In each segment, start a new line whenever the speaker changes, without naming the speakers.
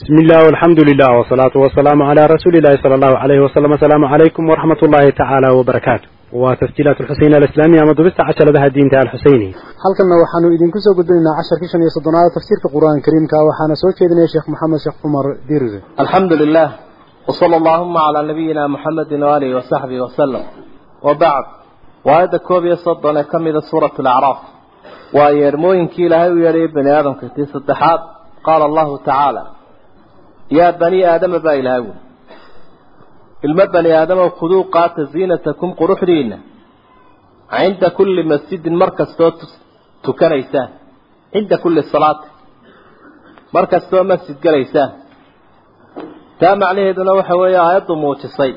bismillaah alxamdu lilah wsalaatu wasalaamu calaa rasuulilahi sala allahu alayhi wasalam assalaamu calaykum waraxmat ullaahi tacaala wbarakaatu waa tasjiilaat alxuseyn alislaamiya ama dubista casharadaha diinta alxuseyniya
halkanna waxaanu idinku soo gudbinaynaa casharkii shan iyo soddonaada tafsiirka qur'aanka kariimka waxaana soo jeedinaya sheekh maxamed sheekh cumar dirre
alxamdu lilah wsala allahuma calaa nabiyina muxamedin waaalihi wasaxbihi wasalam wabacd waayadda koob iyo soddon ee ka mida suurat alacraaf waa yeermooyinkii ilaahay u yeedhayay bani aadamka tii saddexaad qaala allahu tacaala yaa bani aadama baa ilaahay wuli ilmo bani aadama kuduu qaata ziinatakum quruxdiinna. Cinda kulli masjidin mar kastoo tukanaysaan. Cinda kulli salaati. Mar kastoo masjid galaysaan. Taa macnaheeduna waxa weeye aayaddu muujisay.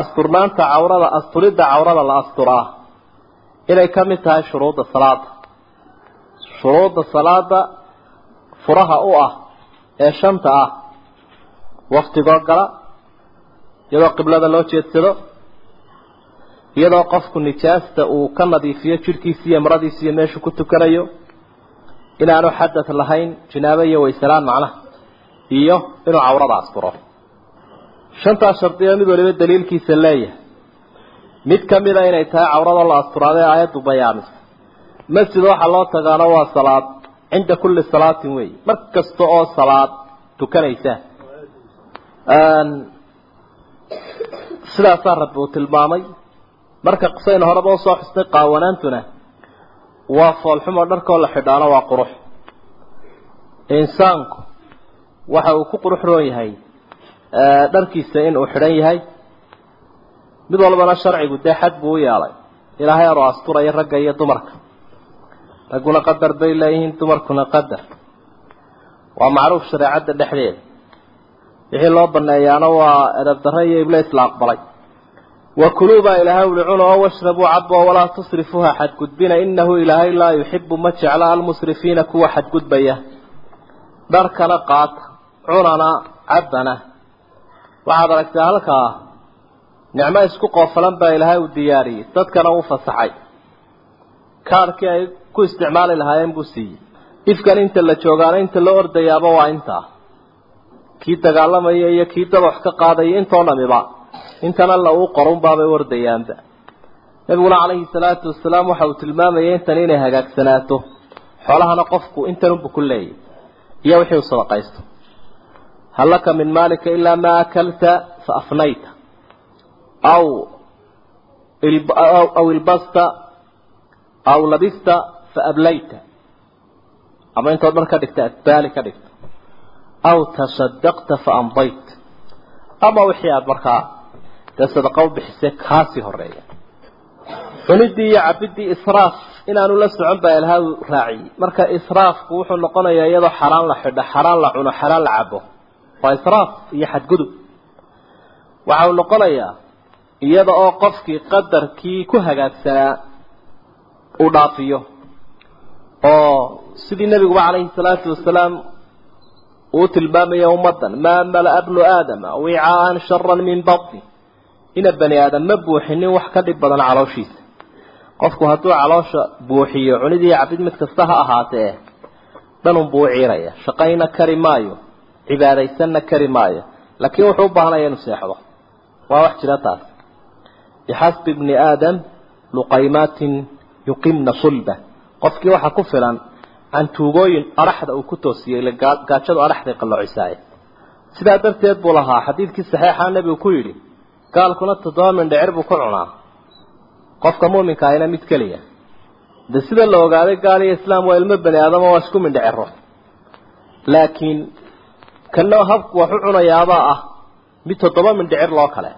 Asturnaanta cawrada asturidda cawrada la asturaa. Inay ka mid tahay shuruudda salaada shuruudda salaada furaha u ah ee shanta ah waktigoo gala iyadoo qiblada loo jeedsado iyadoo qofku nijaasta uu ka nadiifiyo jidhkiisa iyo maradiisa iyo meeshuu ku tukanayo inaanu xadad lahayn jinaabo iyo waysalaan macnaha iyo inuu cawrada asturo shantaas shardiyo mid waliba daliilkiisa leeyahay. Mid ka mida inay tahay cawrada la asturaada ee aayaddu bayaamisa masjid waxaa loo tagaana waa salaad cinda kulli salaatin wey mar kasta oo salaad tukanaysa sidaasaa rabbi uu tilmaamay marka qisayna horeba u soo xusnay qaawanaantuna waa foolxumo dharkoo la xidhaano waa qurux insaanku waxa uu ku qurux roon yahay dharkiisa in uu xidhan yahay mid walbana sharcigu dee xad buu u yeelay ilaahay anuu asturaya ragga iyo dumarka ragguna qadar bay leeyihiin dumarkuna qadar. Waa macruuf shareecadda dhexdeeda. Wixii loo baneeyaana waa edab darre iyo iblis la aqbalay wa kuluu baa ilaahay uli cuna oo washrabuu cabo walaa tusrifuuha xadgudbina inahu ilaahay laa yuxibu ma jecla almusrifiina kuwa xadgudbaya. Dharkana qaata cunana cabbana waxaad aragtaa halkaa nicmo isku qoofalan baa ilaahay uu diyaariyey dadkana uu fasaxay. Kaarkii ay ku isticmaali lahaayeen buu siiyey. Ifkan inta la joogaana inta loo ordayaaba waa intaa kii dagaalamaya iyo kii dabax ka qaadaya intoo dhamiba intan alla uu qorunbaabay ordayaanba. Nabiguna calayhi salaatu wasalaam waxa uu tilmaamayay intan inay hagaagsanaato xoolahana qofku intanunbu ku leeyahy iyo wixii u sadaqaysto hal laka min maalika ilaa maa akalta fa afnayta. Aw aw ilbasta aw labista fa ablayta. Ama intood dhan ka dhigta adbaali ka dhigta. Aw tasadaqta fa amdayt. Ama wixii aada markaa dee sadaqa u bixisay kaasii horreeya cunidii iyo cabidii israaf inaanu la socon baa ilaahay raaciyey. Marka israafku wuxuu noqonayaa iyadoo xaraan la xidho xaraan la cuno xaraan la cabo. Waa israaf iyo xadgudub. Waxa uu noqonayaa iyada oo qofkii qadarkii ku hagaagsanaa uu dhaafiyo oo sidii nebiguba calayhi salaatu wasalaam uu tilmaamaya ummaddan maa mala-a bnu aadama wicaaan sharan min batni. Ina bani aadam ma buuxinin wax ka dhib badan calooshiisa. Qofku hadduu caloosha buuxiyo cunidii cabid mid kasta ha ahaatee dhanunbuu u ciiraya. Shaqayna kari maayo cibaadaysanna kari maayo. Laakiin wuxuu u baahanaya inuu seexdo. Waa wax jira taas. Bixasbi bni aadam luqaymaatin yuqimna sulba qofkii waxaa ku filan cantuugooyin adhaxda uu ku toosiyey ila gaajadu adhaxday qalloocisaay. Sidaa darteed buu lahaa xadiidkii saxiixa nebigu ku yidhi gaalkuna toddoba mindhicir buu ku cunaa. Qofka muuminka ahina mid keliya. De sida la ogaaday gaal iyo islaam waa ilmo bani aadama waa isku mindhiciro laakiin kana habku wax u cunayaabaa ah mid toddoba mindhicir loo kale.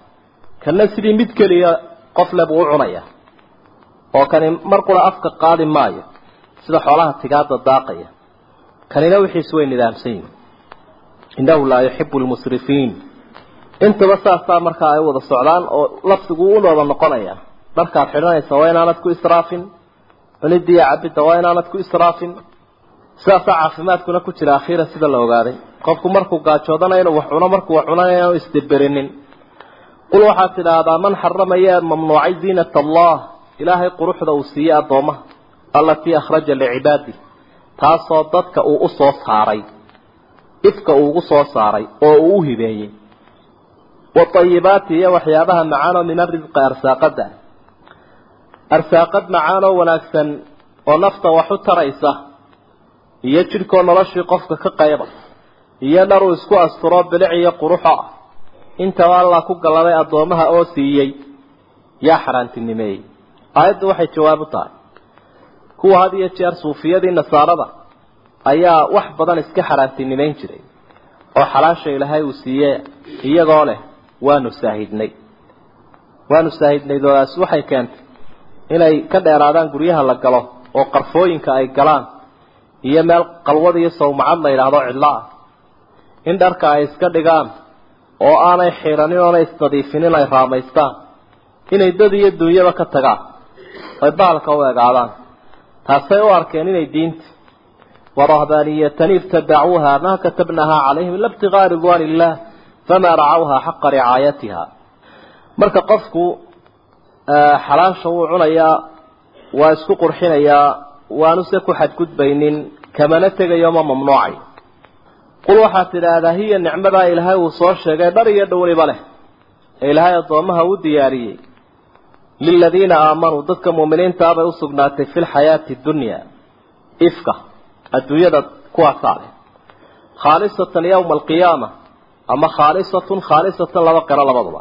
Kana sidii mid keliya qof le buu u cunaya oo kani mar qura afka qaadi maayo sida xoolaha tigaada daaqaya. Kanina wixiisu way nidaamsan yihiin innahu laa yuxibu lmusrifiin intaba saasaa markaa ay wada socdaan oo lafdigu u wada noqonaya. Dharkaad xidhanaysa waa inaanad ku israafin. Cunidii iyo cabidda waa inaanad ku israafin. Sidaasaa caafimaadkuna ku jira akhiiran sida la ogaaday. Qofku markuu gaajoodana inuu wax cuno markuu wax cunana inaanu isdeberinin qul waxaad tidhaahdaa man xaramaya mamnuucay ziinat allah. Ilaahay quruxda uu siiyey addoommaha allatii akhraja licibaadi taasoo dadka uu u soo saaray ifka uu ugu soo saaray oo uu u hibeeyey watayibaati iyo waxyaabaha macaanoo min arisqi arsaaqada arsaaqad macaan oo wanaagsan oo nafta wax u taraysa iyo jidhkoo noloshii qofka ka qayba iyo dhar uu isku asturo bilic iyo quruxo. Ah intaba allah ku galladay addoomaha oo siiyey yaa xaaraantinimeeyey aayaddu waxay jawaab u tahay kuwa had iyo jeer suufiyadii nasaarada ayaa wax badan iska xaaraantinimeyn jiray oo xalaasha ilaahay uu siiyey iyagoo leh waanu saahidnay. Waanu saahidnay doodaas waxay keentay inay ka dheeraadaan guryaha la galo oo qarfooyinka ay galaan iyo meel qalwad iyo sawmacad la yidhaahdo cidlo ah. In dharka ay iska dhigaan oo aanay xiidhanin oonay isnadiifinin ay raamaystaan. Inay dad iyo duunyaba ka tagaan. Ay baalka u egaadaan taasay u arkeen inay diinta warahbaaniyatan ibtadacuuha maa katabnahaa calayhim ila ibtigaa ridwaan illah famaa racawhaa xaqa ricaayatiha marka qofku xalaasha wuu cunayaa waa isku qurxinayaa waanu se ku xadgudbaynin kamana tegayo ma mamnuucay. Qul waxaad tidhaahdaa hiya nicmadaa ilaahay uu soo sheegay dhar iyo dhowliba leh. Ee ilaahay addoomaha u diyaariyey liladiina aamanuu dadka muuminiintaa bay usugnaatay fi lxayaati dunya ifka adduunyada kuwaasaa leh khaalisatan yowma alqiyaama ama khaalisatun khaalisatan laba qiro labaduba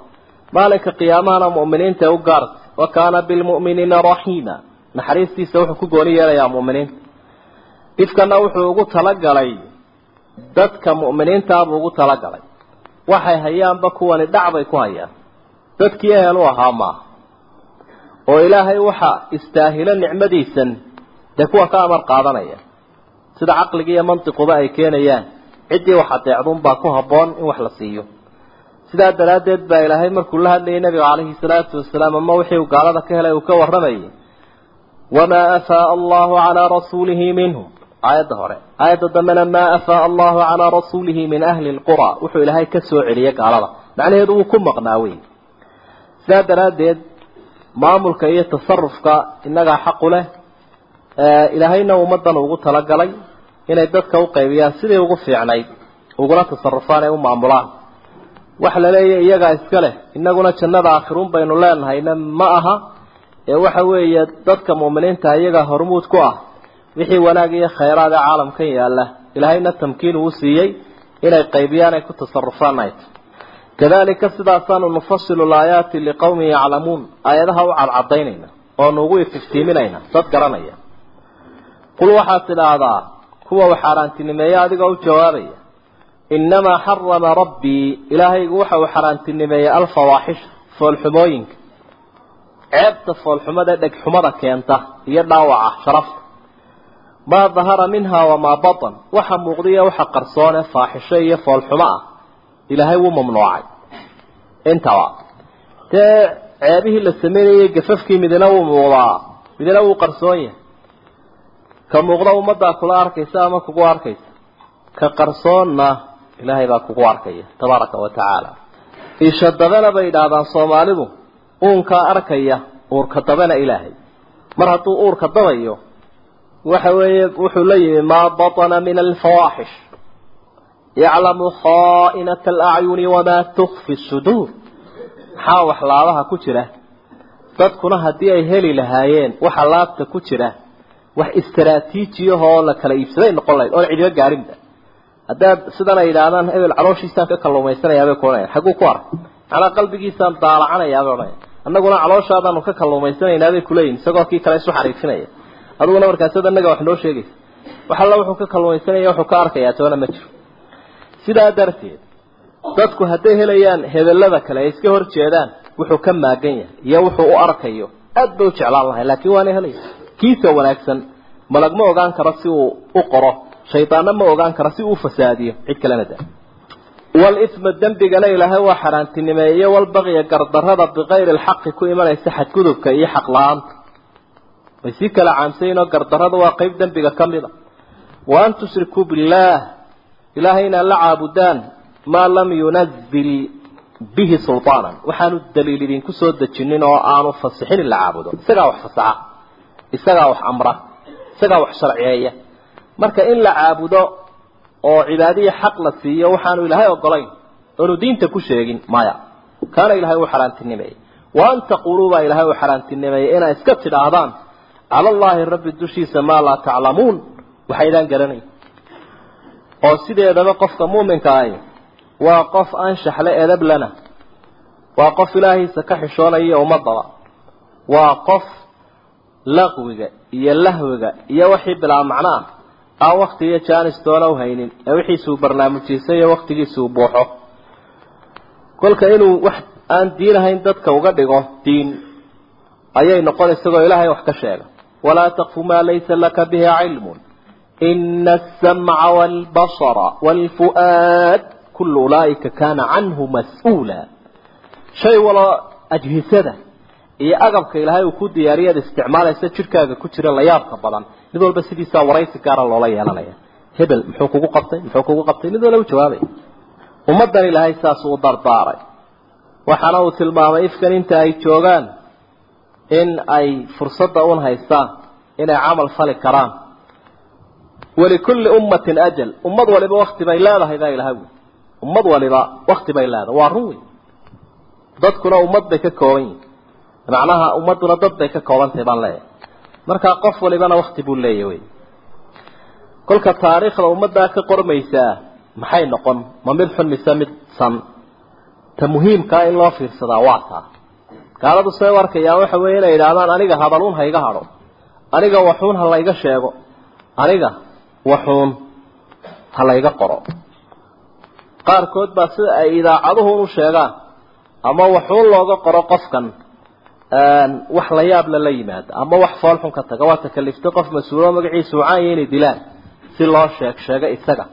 maalinka qiyaamahana mu'miniinta u gaartay wa kaana bilmu'miniina raxiima naxariistiisa wuxuu ku gooni yeelayaa mu'miniinta ifkana wuxuu ugu talagalay dadka mu'miniintaabuu ugu talagalay waxay hayaanba kuwani dhacbay ku hayaan dadkii ehel u ahaa maaha oo ilaahay waxa istaahilo nicmadiisan dee kuwa ka amar qaadanaya. Sida caqliga iyo mantiquba ay keenayaan ciddii wax adeecdunbaa ku habboon in wax la siiyo. Sidaa daraaddeed baa ilaahay markuu la hadlayay nabiga calayhi salaatu wasalaam ama wixii uu gaalada ka helay uu ka warramayay wamaa afaaa allahu calaa rasuulihi minhum aayadda hore. Aayadda dambena maa afaaa allahu calaa rasuulihi min ahli lqura wuxuu ilaahay ka soo celiyey gaalada. Macnaheedu wuu ku maqnaa wey sidaa daraaddeed maamulka iyo tasarufka innagaa xaqu leh ilaahayna ummaddan ugu talagalay inay dadka u qaybiyaan sidii ugu fiicnayd uguna tasarufaan ee u maamulaan. Waxa la leeyahy iyagaa iska leh innaguna jannada aakhiruun baynu leenahayna ma aha ee waxa weeye dadka mu'miniinta iyagaa hormuud ku ah wixii wanaag iyo khayraad ee caalamkan yaalla. Ilaahayna tamkiin uu siiyey inay qaybiyaan ay ku tasarufaan ay kadalika sidaasaanu nufasilu laayaati liqowmin yaclamuun. Aayadaha u cadcadaynayna oonu ugu ififtiiminayna dad garanaya. Qul waxaad tidhaahdaa kuwa u xaaraantinimeeya adigoo u jawaabaya innamaa xarama rabbii ilaahaygu waxa uu xaaraantinimeeyey alfawaaxisha foolxumooyinka. Ceebta foolxumada dhegxumada keenta iyo dhaawaca sharafta. Maa dahara minha wamaa batan waxa muuqdiya waxa qarsoone faaxisho iyo foolxumo ah ilaahay wuu mamnuucay. Intaba dee ceebihii la sameynayay gafafkii midina wuu muuqdaa. Midina wuu qarsoon yahay. Ka muuqda ummaddaa kula arkaysa ama kugu arkaysa? Ka qarsoonna ilaahay baa kugu arkaya tabaaraka wa tacaala. Isha dabena bay yidhaahdaan soomaalidu uunkaa arkaya uurka dabena ilaahay. Mar hadduu uurka dabayo waxa weeye wuxuu la yimi maa batana min alfawaaxish yaclamu khaa'inata alacyuni wamaa tukfi suduur maxaa waxlaabaha ku jira? Dadkuna haddii ay heli lahaayeen waxa laabta ku jira wax istaraatiijiyahoo la kala iibsaday noqon lahayd oon cidiba gaarinba. Haddaad sidan ay yidhaahdaan hebel calooshiisaan ka kalluumaysanayaabay ku odhanaya xagguu ku arkay macnaa qalbigiisaan daalacanayaabay odhanaya annaguna calooshaadaanu ka kalluumaysanaynaabay kuleeyihin isagoo kii kale isu xariifinaya. Adiguna markaasad annaga wax noo sheegaysa. Wax alla wuxuu ka kalluumaysanaya wuxuu ka arkayaa toona ma jiro sidaa darteed dadku hadday helayaan hebellada kale ay iska hor jeedaan wuxuu ka maagan yahay iyo wuxuu u arkayo aad bay u jeclaan lahay laakiin waana helaya kiisa wanaagsan malag ma ogaan karo si uu u qoro shaydaanna ma ogaan karo si uu fasaadiyo cid kalena da walisma dembigana ilaahay waa xaaraantinimeeye walbaqya gardarrada bikayri alxaqi ku imanaysa xadgudubka iyo xaq la'aanta. Way si kala caamsayiinoo gardarrada waa qeyb dembiga ka mid a wa an tushrikuu billaah ilaahay inaad la caabudaan maa lam yunazil bihi sulطaanan waxaanu daliil idinku soo dejinin oo aanu fasixin in la caabudo isagaa wax fasaxa isagaa wax amra isagaa wax sharciyeeya marka in la caabudo oo cibaadiya xaq la siiyo waxaanu ilaahay ogolayn oonu diinta ku sheegin maya kaana ilahay uu xaaraantinimeeyey wa an taquluu baa ilahay uu xaaraantinimeeyey inaa iska tidhaahdaan cala allaahi rabbi dushiisa maa laa taclamuun waxaydaan garanayn oo sideedaba qofka muuminka ahi waa qof anshaxle edablana waa qof ilaahiisa ka xishoonaya ummadaba waa qof laqwiga iyo lahwiga iyo wixii bilaa macno ah aan wakti iyo jaanis u haynin ee wixiisuu barnaamijiysa iyo waktigiisuu buuxo. Kolka inuu wax aan diin ahayn dadka uga dhigo diin ayay noqon isagoo ilaahay wax ka sheega. Walaa taqfu maa laysa laka bihi cilmun ina asamca waalbasara waalfu'aad kullu ulaa'ika kaana canhu mas'uula shay walo ajhisada iyo agabka ilaahay uu ku diyaariyad isticmaalaysa jidhkaaga ku jira layaabka badan mid walba sidiisaa waraysi gaara loola yeelanaya hebel muxuu kugu qabtay muxuu kugu qabtay mid walba jawaabay ummaddan ilaahay saasuu u dardaaray waxaana uu tilmaamay ifkan inta ay joogaan in ay fursadda un haystaan inay camal fali karaan walikulli ummatin ajal ummad waliba wakti bay leedahay baa ilaha wi ummad waliba wakti bay leedahay waa run wey dadkuna ummad bay ka kooban yihiin macnaha ummadduna dad bay ka koobantahay baan leeyahay markaa qof walibana wakti buu leeyahy wey kolka taariikhda ummaddaa ka qormaysaa maxay noqon ma mid xun mise mid san ta muhiimkaa in loo fiirsadaa waa taa gaaladu say u arkayaan waxa weeye inay yidhaahdaan aniga hadaluun ha iga hadho aniga waxuun ha layga sheego aniga waxuun ha layga qoro. Qaarkood baa sida ay idaacaduhun u sheegaan ama waxuun looga qoro qofkan wax la yaab la yimaada ama wax foolxun ka taga. Waa takaliftay qof mas'uulo magaciisa ucaanya inay dilaan si loo sheeg sheego isaga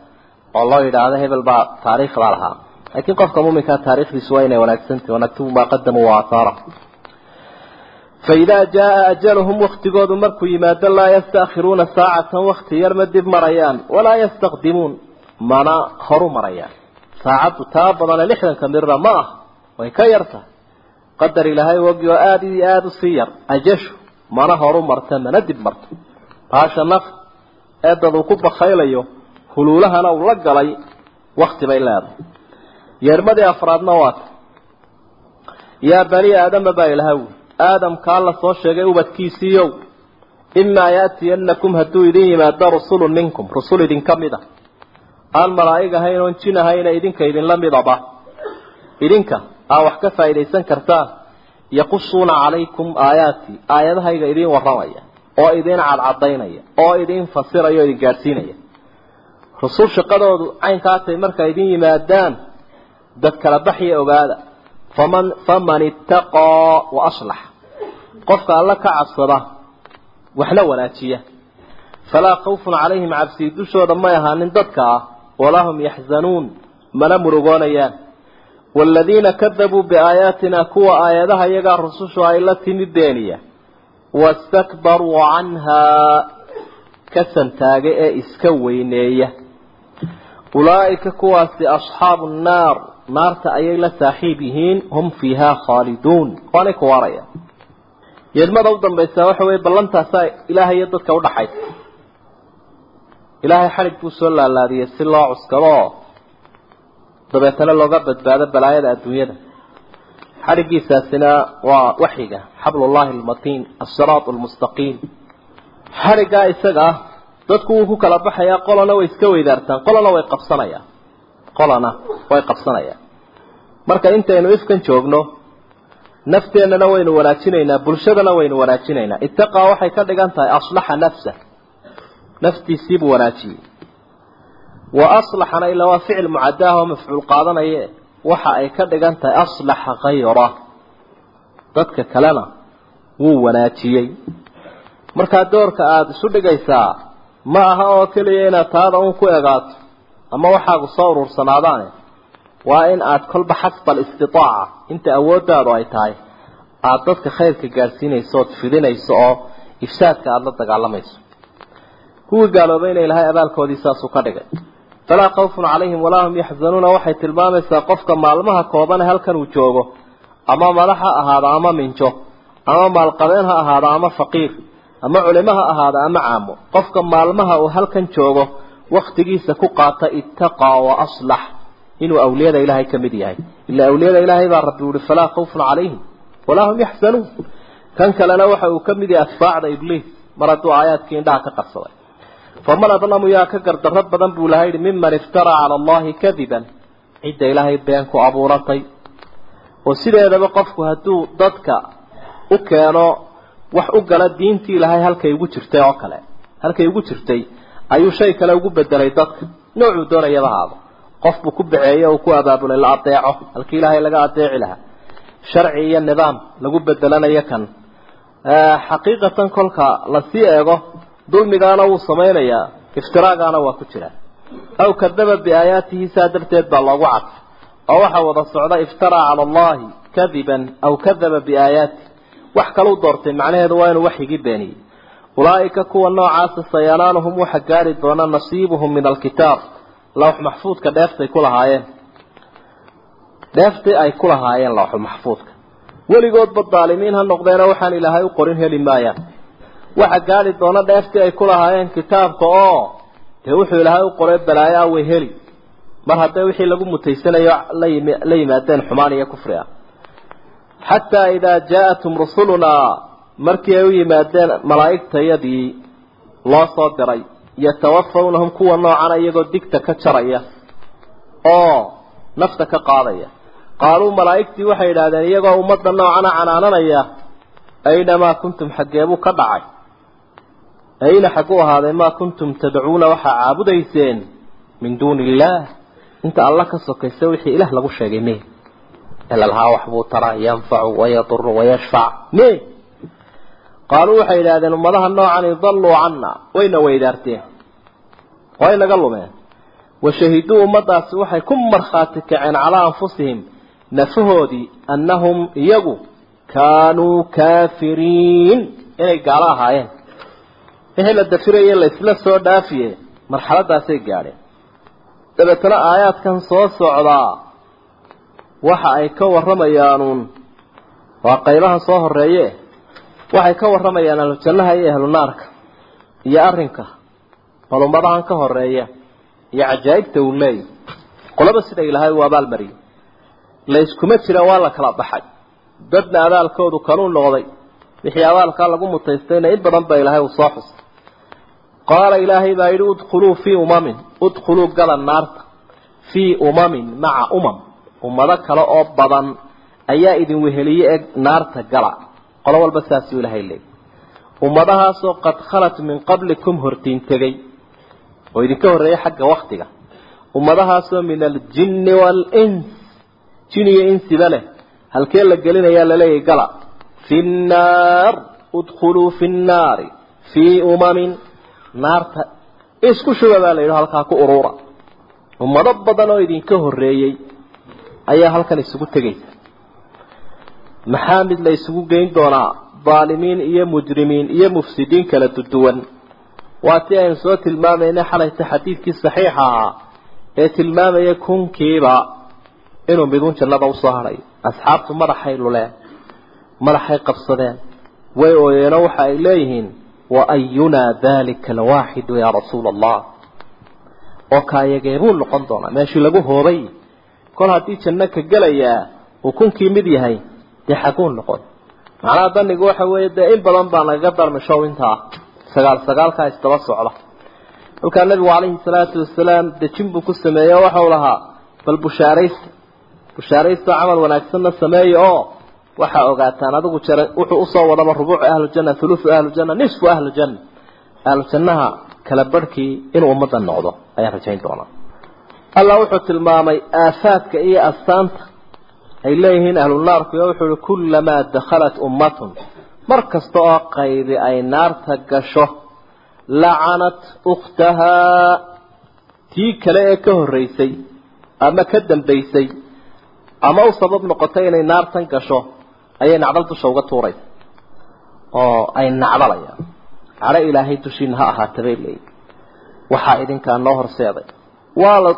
oo loo yidhaahdo hebel baa taariikhdaa lahaa. Laakiin qofka muminkaa taarikhdiisu waa inay wanaagsantahi wanaktubu maa qadamuu waaathaara faidaa jaaa ajaluhum waktigoodu markuu yimaado laa yastaakhiruuna saacatan wakti yar ma dib marayaan walaa yastaqdimuun mana horu marayaan saacaddu taa badane lixdanka mirna ma ah way ka yartahay qadar ilaahay ogi oo aada iyo aada u sii yar ajashu mana horu marta mana dib marto baasha naf ee dad uu ku bakaylayo huluulahana aadamkaa la soo sheegay ubadkiisiiyow imaa yaatiyanakum hadduu idin yimaado rusulun minkum. Rusul idinka mid a aan malaa'ig ahayn oon jin ahayna idinka idinla midaba idinka aa wax ka faa'iidaysan kartaan. Yaqusuuna calaykum aayaatii aayadahayga idiin warramaya oo idiin cadcadaynaya oo idiin fasiraya oo idin gaadhsiinaya. Rusul shaqadoodu caynkaa tay markay idin yimaadaan dad kala baxya ogaada faman faman ittaqaa wa aslax. Qofka alla ka cabsada waxna wanaajiya. Falaa khawfun calayhim cabsii dushooda may ahaanin dadka ah walaa hum yaxzanuun mana murugoonayaan. Waaladiina kadabuu biaayaatina kuwa aayadaha iyagaa rusushu ay la timid beeniya wastakbaruu canhaa ka santaagay ee iska weyneeya. Ulaa'ika kuwaasi asxaabu nnaar naarta ayay la saaxiib yihiin hum fiihaa khaaliduun waanay ku waaraya. Yeedmada u dambaysaa waxa weeye ballantaasaa ilaahay iyo dadka udhaxaysa ilaahay xadhig buu soo laalaadiyey si loo cuskado. Dabeetana looga badbaado balaayada adduunyada. Xadhiggiisaasina waa waxyiga xablullahi almatiin asiraat almustaqiim xadhiggaa isaga dadku wuu ku kala baxayaa qolana way iska weydaartaan qolana way qabsanayaan qolana way qabsanayaan marka intaynu ifkan joogno nafteennana waynu wanaajinaynaa bulshadana waynu wanaajinaynaa ittaqaa waxay ka dhigan tahay aslaxa nafsa. Naftiisiibuu wanaajiyey wa aslaxana ilaa waa ficil mucadaah oo mafcuul qaadanaye waxa ay ka dhigan tahay aslaxa khayra dadka kalena wuu wanaajiyey markaa doorka aada isu dhigaysaa ma aha oo keliya inaad taada un ku egaato ama waxaagu soo uruursanaadaane waa in aad kolba xasba alistitaaca inta awooddaadu ay tahay aada dadka khayrka gaadhsiinayso ood fidinayso oo ifsaadka aada la dagaalamayso. Kuwii gaaloobayna ilaahay abaalkoodii saasuu ka dhigay. Falaa khawfun calayhim walaa hum yaxzanuuna. Waxay tilmaamaysaa qofka maalmaha koobane halkan uu joogo. Ama madax ha ahaado ama minjo. Ama maalqabeen ha ahaado ama faqiir. Ama culimo ha ahaado ama caamo. Qofka maalmaha uu halkan joogo waktigiisa ku qaata ittaqaa wa aslax. Inuu awliyada ilaahay ka mid yahay. Ila awliyada ilaahay baa rabbi uhi falaa khawfun calayhim walaa hum yaxzanuun kan kalena waxa uu ka mid yahay atbaacda ibliis. Mar hadduu aayaadkii indhaha ka qarsaday. Faman adlamu yaa ka gardarro badan buu laha yidhi miman iftaraa cala allahi kadiban. Cidda ilaahay been ku abuuratay. Oo sideedaba qofku hadduu dadka u keeno wax u gala diintii ilaahay halkay ugu jirtay oo kale. Halkay ugu jirtay ayuu shay kale ugu bedelay dadka. Noocuu doonayaba qof buu ku baceeyey oo ku abaabulay la adeeco. Halkii ilaahay laga adeeci lahaa. Sharci iyo nidaam lagu bedelanayo kan. Xaqiiqatan kolka la sii eego dulmigaana wuu samaynayaa iftiraagaana waa ku jira. Aw kadaba biaayaatihi saa darteed baa loogu cadfay oo waxaa wada socda iftaraa cala allahi kadiban aw kadaba biaayaati wax kalau doortay macnaheedu waa inuu waxyigii beeniyey ulaa'ika kuwa noocaasa sayanaanuhum waxa gaari doona nasiibuhum min alkitaab. Lawx maxfuudka dheeftay ku lahaayeen. Dheeftii ay ku lahaayeen lawxul maxfuudka. Weligoodba daalimiin ha noqdeena waxaan ilaahay u qorin heli maayaan. Waxa gaari doona dheeftii ay ku lahaayeen kitaabka oo dee wuxuu ilaahay u qoray balaayo ah way heli. Mar hadday wixii lagu mutaysanayo la yimaadeen xumaan iyo kufri ah. Xataa idaa jaa-atum rusulunaa markii ay u yimaadeen malaa'igtayadii loo soo diray yatawafawnahum kuwa noocana iyagoo digta ka jaraya oo nafta ka qaadaya. Qaaluu malaa'igtii waxay idhaahdeen iyagoo ummadda noocana canaananaya aynamaa kuntum xaggeebuu ka dhacay. Ayna xagguu ahaaday maa kuntum tadcuuna waxaa caabudayseen min duuni illaah inta alla ka sokaysa wixii ilaah lagu sheegay me ilalahaa waxbuu tara yanfacu wayaduru wayashfac me qaaluu waxay idhahdeen ummadaha noocani dalluu cana wayna weydaarteen way naga lumeen washahiduu ummadaasi waxay ku markhaati kaceen calaa anfusihim nafahoodii annahum iyagu kaanuu kaafiriin inay gaalo ahaayeen wixii la dafiraye la isla soo dhaafiye marxaladaasay gaadheen dabeetana aayaadkan soo socdaa waxa ay ka warramayaanuun waa qaybahan soo horeeye waxay ka warramayaan ahlu jannaha iyo ahlu naarka iyo arrinka. Bal ummadahan ka horreeya iyo cajaa'ibta uu leeyahy qolaba sida ilaahay uu abaalmariyey layskuma jira waa la kala baxay. Dadna abaalkoodu kanuu noqday. Wixii abaalkaa lagu mutaystayna in badan ba ilaahay uu soo xusay. Qaala ilaahay baa yidhi udkhuluu fii umamin. Udkhuluu gala naarta. Fii umamin maca umam. Ummado kale oo badan ayaa idin weheliye eg naarta gala qolo walba saasuu ilaahay leeyay ummadahaasoo qad khalat min qablikum hortiin tegey. Oo idinka horreeyay xagga waktiga ummadahaasoo min aljinni waalins jin iyo insiba leh. Halkee la gelinayaa laleeyahy gala. Fi nnaar udkhuluu fi nnaari fii umamin. Naarta isku shuba baa la yidhi halkaa ku uruura. Ummado badan oo idinka horreeyey ayaa halkan isugu tegaysa maxaa mid la isugu geyn doonaa? Daalimiin iyo mujrimiin iyo mufsidiin kala duduwan waa si aynu soo tilmaamayna xalayta xadiidkii saxiixa ahaa ee tilmaamaya kunkiiba inuu midun jannada u soo hadhay asxaabtu madaxay luleen madaxay qabsadeen. Way ooyeeno waxa ay leeyihiin wa ayunaa dalika alwaaxidu yaa rasuula allah oo kaayageebuu noqon doonaa. Meeshii lagu hoobay kol haddii janno ka gelayaa uu kunkii mid yahay dee xaguu noqon macnaha danigu waxa weeye dee in badan baa nagaga darmishow intaa sagaal sagaalkaa isdaba socda kolkaa nabigu calayhi salaatu wasalaam dejin buu ku sameeyey waxau lahaa bal bushaaraysta bushaaraysta camal wanaagsanna sameeya oo waxaa ogaataan adigu jara wuxuu u soo wadaba rubuucu ahlujanna thuluthu ahlujanna nisfu ahlujanna ahlujannaha kala barhkii inuu ummadda noqdo ayaan rajayn doonaa allah wuxuu tilmaamay aafaadka iyo astaanta ay leeyihiin ahlu naarku iyo wuxuu uhi kullamaa dakhalat ummatun. Mar kasta oo qaybi ay naarta gasho lacanat ukhtahaa tii kale ee ka horreysay ama ka dambaysay ama u sabab noqotay inay naartan gasho ayay nacdal dusha uga tuuraysa. Oo ay nacdalayaan. Cadho ilaahay dushiina ha ahaata bay leeyihiin waxaa idinkaa noo horseeday. Waa la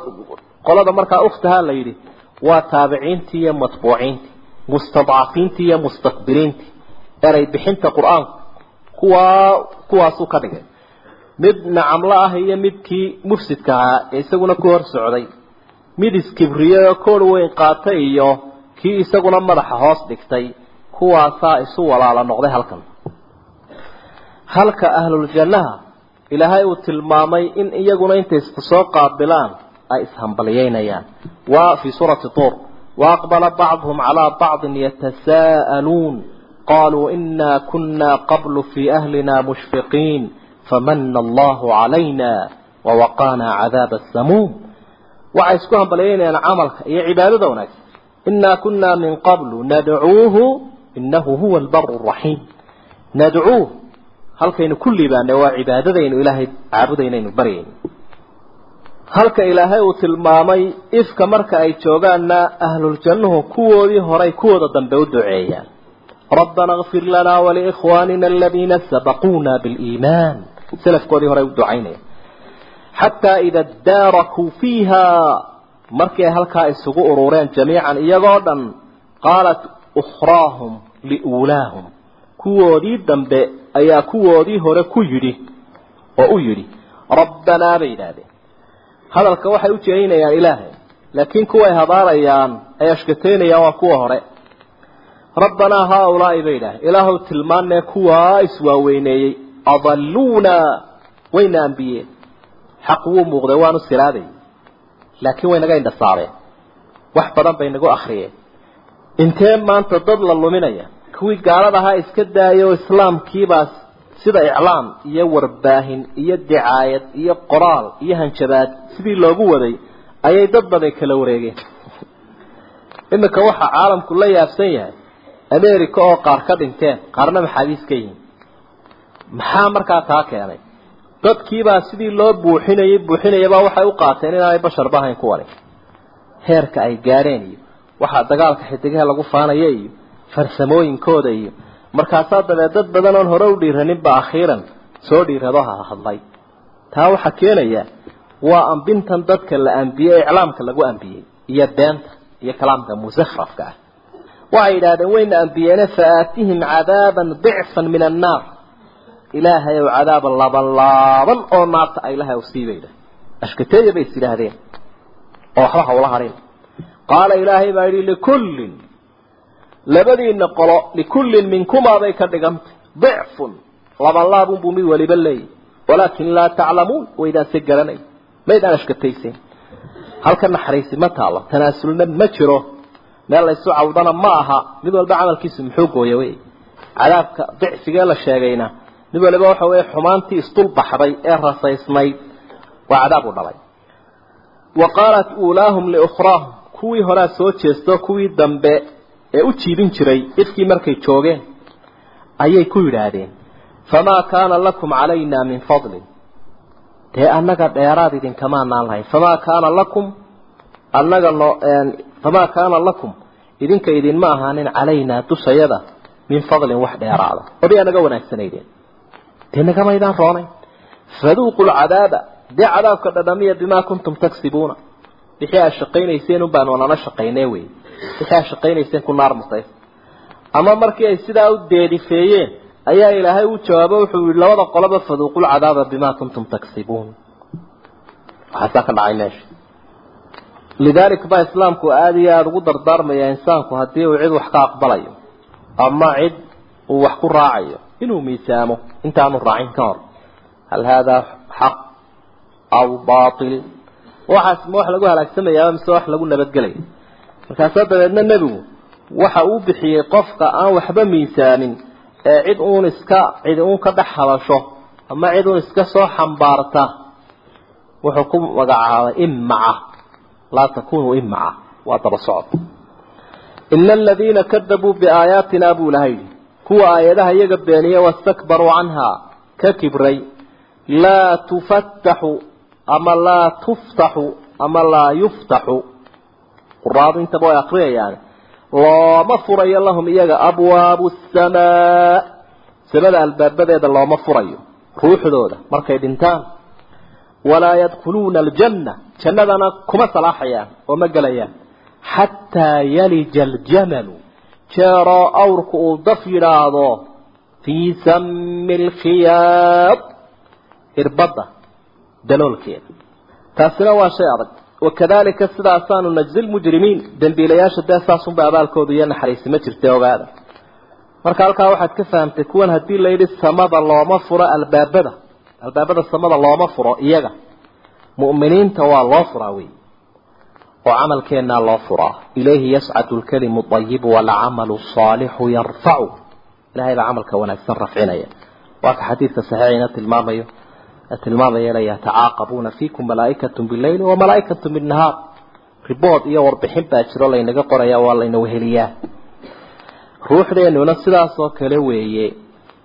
qolada markaa ukhtahaa la yidhi waa taabiciintii iyo matbuuciintii mustadcafiintii iyo mustakbiriintii erey bixinta qur'aanku kuwaa kuwaasuu ka dhigay. Mid nacamlo ah iyo midkii mufsidka ahaa ee isaguna ku hor socday. Mid iskibriyey oo koor weyn qaatay iyo kii isaguna madaxa hoos dhigtay. Kuwaasaa isu walaala noqday halkan. Halka ahluljannaha ilaahay uu tilmaamay in iyaguna intay isku soo qaabilaan waa fii suurati tuur. Waaqbala bacduhum calaa bacdin yatasaa'aluun qaluu inaa kunaa qablu fii ahlina mushfiqiin. Famana allahu calayna wawaqaanaa cadaaba asamuum waxay isku hambalyeynayaan camalka iyo cibaadada wanaagsan. Inaa kunaa min qablu nadcuuhu inahu huwa albaru raxiim nadcuuh halkaynu ku liibaanay waa cibaadadaynu ilaahay caabudaynaynu baryayno halka ilaahay uu tilmaamay ifka marka ay joogaanna ahluljannuhu kuwoodii horay kuwooda dambe u duceeyaan. Rabbana kfir lanaa waliikhwaanina aladiina sabaquuna biliimaan. Salafkoodii horay u ducaynaya. Xataa ida daarakuu fiiha. Markii ay halkaa isugu urureen jamiican iyagoo dhan qaalat ukhraahum liuulaahum. Kuwoodii dambe ayaa kuwoodii hore ku yidhi oo u yidhi rabbanaa bay yidhaahdeen hadalka waxay u jeedinayaan ilaahay laakiin kuway habaarayaan ay ashkateynayaan waa kuwa hore. Rabbanaa haaulaai bay yidhahdeen ilaahow tilmaanee kuwaa iswaaweyneeyey adalluuna wayna ambiyeen. Xaq wuu muuqday waanu siraaday laakiin way naga indhasaabeen wax badan bay nagu akriyeen intee maanta dad la luminaya? Kuwii gaalada ahaa iska daayay oo islaamkiibaa sida iclaam iyo warbaahin iyo dicaayad iyo qoraal iyo hanjabaad sidii loogu waday ayay dad badan kala wareegeen. Iminka waxaa caalamku la yaabsan yahay america oo qaar ka dhinteen qaarna maxaabiis ka yihiin. Maxaa markaa taa keenay? Dadkiibaa sidii loo buuxinayay buuxinayabaa waxay u qaateen inaanay basharba ahayn kuwani heerka ay gaadheen iyo waxaa dagaalka xidigaha lagu faanaya iyo farsamooyinkooda iyo markaasaa dabee dad badan oon hore u dhiiraninba akhiiran soo dhiirado ha hadlay. Taa waxaa keenaya waa ambintan dadka la ambiyey iclaamka lagu ambiyey iyo beenta iyo kalaamka musakhrafka ah. Waxay yidhahdeen wayna ambiyeene faaatihim cadaaban dicfan min annaar. Ilaahay ow cadaaba laban laaban oo naarta a ilahay siibayda ashkateeya bay is yidhaahdeen oo waxba hawla harin. Qaala ilaahay baa yidhi likullin labadiina qolo likullin minkumaa bay ka dhigantay dicfun. Laban laabun buu mid waliba leeyahy walaakin laa taclamuun waydaan se garanay maydaan ashkataysen halka naxariisi ma taalo. Tanaasulna ma jiro. Meel laysu cawdana ma aha. Mid walba camalkiisu muxuu gooya wey. Cadaabka dicfigee la sheegayna. Mid waliba waxa weeye xumaantii isdul baxday ee rasaysnayd. Waa cadaab u dhalay. Wa qaalat uulaahum liukhraahum kuwii horaa soo jeesto kuwii dambe ee u jiibin jiray ifkii markay joogeen ayay ku yidhaahdeen famaa kaana lakum calayna min fadlin. Dee annaga dheeraad idinkamaanaan lahayn famaa kaana lakum annaga no famaa kaana lakum idinka idinma ahaanin calaynaa dushayada min fadlin wax dheeraada. Oday anaga wanaagsanaydeen. Dee nagamaydaan roonayn. Faduuqu lcadaaba dee cadaabka dhadhamiya bimaa kuntum tagsibuuna wixii aad shaqaynayseen un baanu nala shaqaynee wey wixii aad shaqaynayseen ku naar mutays ama markii ay sidaa u deedifeeyeen ayaa ilaahay u jawaabo wuxuu yihi labada qoloba faduuqu lcadaaba bimaa kuntum tagsibuun waxaasaa ka dhacay meesha. Lidalik baa islaamku aada iyo aada ugu dardaarmaya insaanku haddii uu cid wax ka aqbalayo ama cid uu wax ku raacayo inuu miisaamo. Intaanu raacin ka hor. Hal haadaa xaq aw baatil? Waxaas ma wax lagu halaagsamayaa mise wax lagu nabadgelaya markaasaa dabeedna nebigu waxa uu bixiyey qofka aan waxba miisaamin ee cid uun iska cid uun ka dhex hadasho ama cid uun iska soo xambaarta wuxuu ku magacaabay imaca laa takunuu imaca waa daba socod. Ina aladiina kadabuu biaayaatina buu laha yidhi kuwa aayadaha iyaga beeniye wastakbaruu canhaa ka kibray. Laa tufattaxu ama laa tuftaxu ama laa yuftaxu quraadu intaba way akriyayaan looma furayo lahum iyaga abwaabu samaa samada albaabadeeda looma furayo ruuxdooda markay dhintaan. Walaa yadkhuluuna aljanna jannadana kuma salaaxayaan oo ma gelayaan xataa yalija aljamalu jeeroo awrku uu daf yidhaahdo fii sami lkhiyaad irbadda daloolkeeda. Taasina waa shay adag wakadalika sidaasaanu najzi lmujrimiin dembiilayaasha dee saasunba abaalkoodu iyo naxariisi ma jirta ogaada marka halkaa waxaad ka fahamtay kuwan haddii layidhi samada looma furo albaabada albaabada samada looma furo iyaga mu'miniinta waa loo furaa wey oo camalkeennaa loo furaa ilayhi yascadu lkalimu ayibu walcamalu saalixu yarfacu ilahay baa camalka wanaagsan rafcinaya waa ka xadiidka saxiixina tilmaamayo tilmaamaya la yatacaaqabuuna fiikum malaaikatu bileyli wa malaaikatu binnahaar. Ribood iyo warbixin baa jiro laynaga qoraya waa layna weheliyaa ruuxdeenuna sidaas oo kale weeye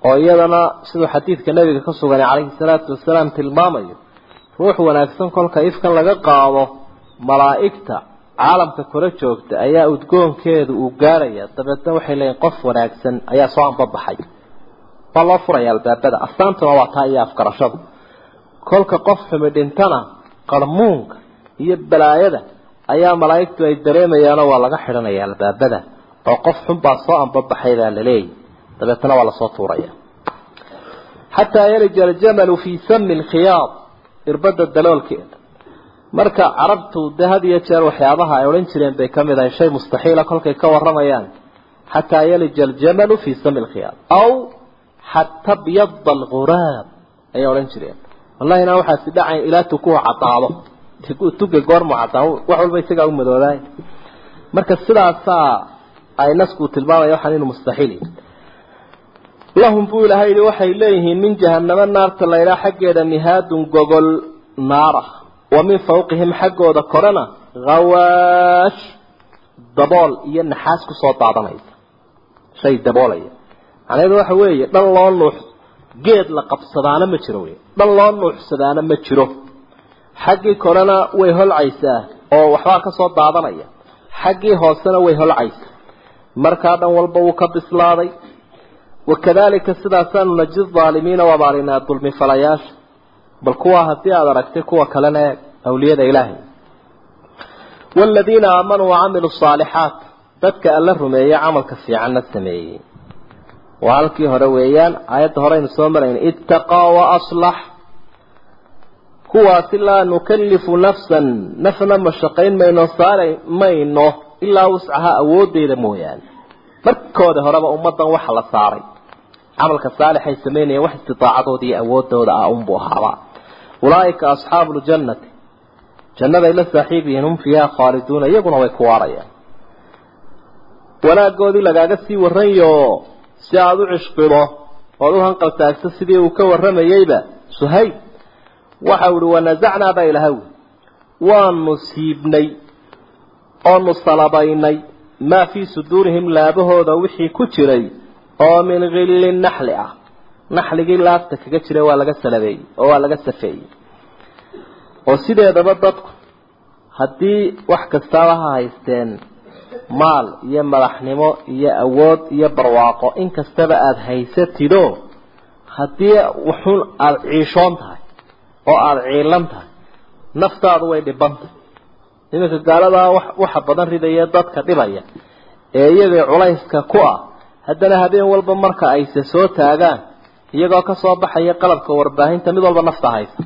oo iyadana siduu xadiidka nabiga ka sugan calayhi salaatu wasalaam tilmaamayo ruux wanaagsan kolka ifkan laga qaado malaa'igta caalamka kula joogta ayaa udgoonkeedu uu gaaraya dabeedna waxay leeyiin qof wanaagsan ayaa soo anbabaxay. Waa loo furaya albaabada astaantuna waa taa iyo afgarashada kolka qof xumi dhintana qarmuunka iyo balaayada ayaa malaa'igtu ay dareemayaanoo waa laga xidhanaya albaabada oo qof xun baa soo anbabaxay baa laleeyahy dabeetna waa la soo tuuraya. Xataa yalija aljamalu fii sami lkhiyaad irbada daloolkeeda marka carabtu de had iyo jeer waxyaabaha ay odhan jireen bay ka mid ahay shay mustaxiila kolkay ka waramayaan xataa yalija aljamalu fii sami lkhiyaad aw xata byada alguraab ayay odhan jireen wallahi inaan waxaasi dhacayn ilaa tukuhu cadaado. Tuga goormu cadaado. Wax walba isagaa u madoobaay marka sidaasaa ay nasku tilmaamaya waxaan inuu mustaxiil lahum buu ilahay yihi waxay leeyihiin min jahanamo naarta laydhaa xaggeeda mihaadun gogol naara. Wa min fawqihim xaggooda korena hawaash dabool iyo naxaas ku soo daadanaysa. Shay daboolaya. Macnaheedu waxa weeye dhan loo nuux geed la qabsadaana ma jiro wey dhan loo nuuxsadaana ma jiro. Xaggii korena way holcaysaa oo waxbaa ka soo daadanaya. Xaggii hoosena way holcaysaa. Markaa dhan walba wuu ka bislaaday. Wakadalika sidaasaanu naji aalimiina wabaalinaa dulmi falayaasha. Bal kuwaa haddii aada aragtay kuwa kalena eeg awliyada ilaahay. Waaladiina aamanuu wacamiluu saalixaat dadka alla rumeeye camalka fiicanna sameeyey waa halkii hore weeyaan aayadda horeynu soo marayna ittaqaa waaslax kuwaasi laa nukalifu nafsan nafna mashaqayn mayno saari mayno ilaa wuscaha awoodeeda mooyaane. Markooda horeba ummadan waxa la saaray. Camalka saalixay samaynayeen wax istitaacadooda iyo awoodooda ah unbuu ahaabaa. Ulaaika asxaabu ljannati jannaday la saaxiib yihiin hum fiiha khaaliduuna iyaguna way ku waarayaan. Wanaagoodii lagaaga sii waranyo si aada u cishqido ood u hanqaltaagto sidii uu ka warramayeyba suhayb waxau ihi wanasacnaa baa ilahaw waanu siibnay oonu salabaynay maa fii suduurihim laabahooda wixii ku jiray oo min khilli naxli ah. Naxligii laabta kaga jiray waa laga salabeeyey oo waa laga safeeyey. Oo sideedaba dadku haddii wax kastaaba ha haysteen maal iyo madaxnimo iyo awood iyo barwaaqo. In kastaba aada haysatido haddii wuxuun aada ciishoon tahay oo aada ciilan tahay naftaadu way dhiban tahay. Iminka gaaladaa waxa badan ridaya dadka dhibaya ee iyaga culayska ku ah haddana habeen walba marka ayse soo taagaan iyagoo ka soo baxaya qalabka warbaahinta mid walba nafta haysa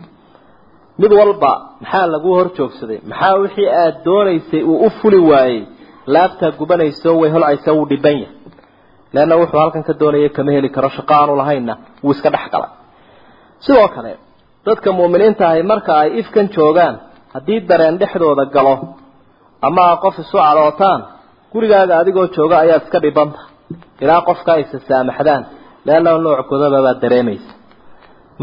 mid walba maxaa lagu hor joogsaday maxaa wixii aada doonaysay uu u fuli waayey laabtaa gubanayso way holcaysa wuu dhiban yahay. Leanna wuxuu halkan ka doonaya kama heli karo shaqo aanu lahaynna wuu iska dhex galay. Sidoo kale dadka mu'miniinta ahi marka ay ifkan joogaan haddii dareen dhexdooda galo ama a qof isu cadootaan gurigaaga adigoo jooga ayaad iska dhibanta ilaa qofka aysa saamaxdaan leanna nooc godaba baad dareemaysa.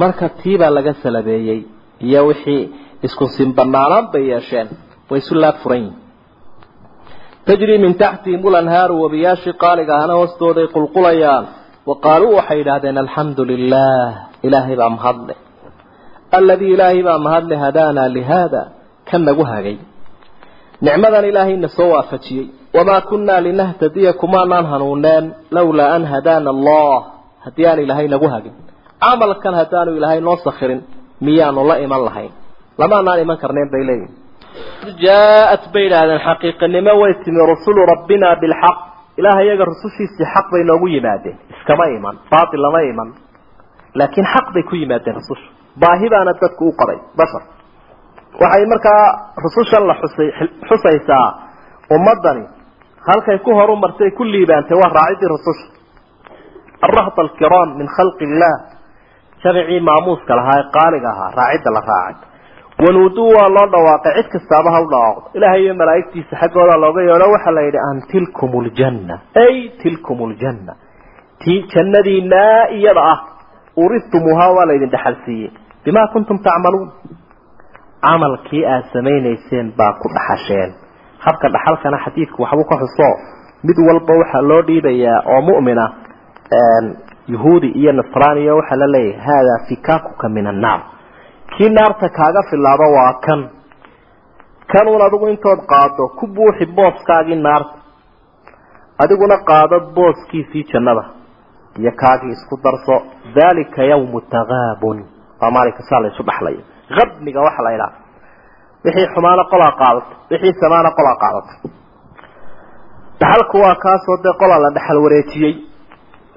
Marka tiibaa laga salabeeyey iyo wixii isku sinbanaanaan bay yeesheen way isu laab furan yihiin tajrii min taxtihim ulanhaaru wabiyaashii qaaliga ahna hoostooday qulqulayaan. Wa qaaluu waxay yidhaahdeen alxamdu lilah ilaahay baa mahadle alladii ilaahay baa mahadle hadaanaa lihaada kan nagu hagay. Nicmadan ilaahayna soo waafajiyey. Wamaa kunnaa linahtadiya kumaanaan hanuuneen lowlaa an hadaana allah haddii aan ilaahay nagu hagin. Camalkan haddaanu ilaahay noo sakhirin miyaanu la iman lahayn. Lamaanaan iman karneen bay leeyihiin jaa-at bay yidhaahdeen xaqiiqanimo way timi rusulu rabbina bilxaq ilaahay iyaga rusushiisii xaq bay noogu yimaadeen. Iskama iman baatil lama iman. Laakiin xaq bay ku yimaadeen rususha baahi baana dadku u qabay bashar. Waxay markaa rusushan la xusay xusaysaa ummadani halkay ku horu martay ku liibaantay waa raacidii rususha arahd alkiraam min khalqi illah. Sharcii maamuuska lahaa ee qaaliga ahaa raacidda la raacay wanuuduu waa loo dhawaaqay cid kastaaba ha u dhawaaqdo. Ilaahay iyo malaa'igtiisa xaggooda looga yeedho waxaa la yidhi an tilkum ljanna ay tilkum ljanna tii jannadiinaa iyada ah uristumuuhaa waa laydin dhexalsiiyey bimaa kuntum tacmaluun camalkii aad samaynayseen baa ku dhaxasheen. Habka dhaxalkana xadiidku waxbuu ka xuso. Mid walba waxaa loo dhiibayaa oo mu'mina yuhuudi iyo nasraaniya waxaa la leeyahay haadaa fikaakuka min annaar kii naarta kaaga filaaba waa kan. Kanuun adigu intood qaado ku buuxi booskaagii naarta. Adiguna qaado booskiisii jannada iyo kaagii isku darso. Dalika yawmu takaabun waa maalinka saa la isu dhaxlayo abniga waxa la idhaha wixii xumaana qolaa qaadato wixii samaana qolaa qaadato dhaxalku waa kaasoo dee qolaa la dhexal wareejiyey.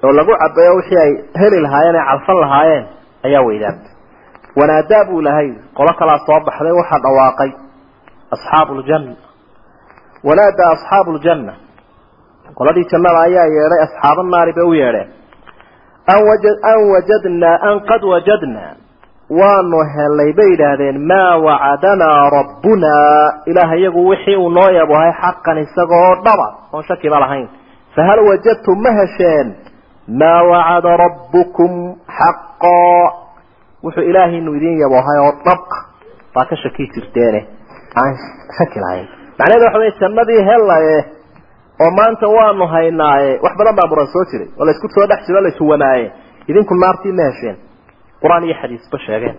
Oo lagu cabeeyo wixii ay heli lahaayeen ay calfan lahaayeen ayaa weydaantay wanaadaa buu lahay qolo kalaa soo baxday waxaa dhawaaqay asxaabu ljanna wanaadaa asxaabu ljanna qoladii jannada ayaa yeedhay asxaaba naari bay u yeedheen. An waja an wajadnaa an qad wajadnaa. Waanu helay bay yidhaahdeen maa wacadanaa rabbunaa ilaah iyagu wixii uu noo yabohay xaqan isagoo dhaba oon shakiba lahayn. Fahal wajadtum ma hesheen maa wacada rabbukum xaqaa wuxuu ilaahaynu idin yabohay oo dhabka baa ka shaki jirteene. Aan shaki lahayn. Macnaheedu waxa wey jannadii helaye oo maanta waanu haynaaye wax badan baa muran soo jiray oo laysku soo dhex jiro laysuwanaaye idinku naartii ma hesheen. Qur'aan iyo xadiisba sheegeen.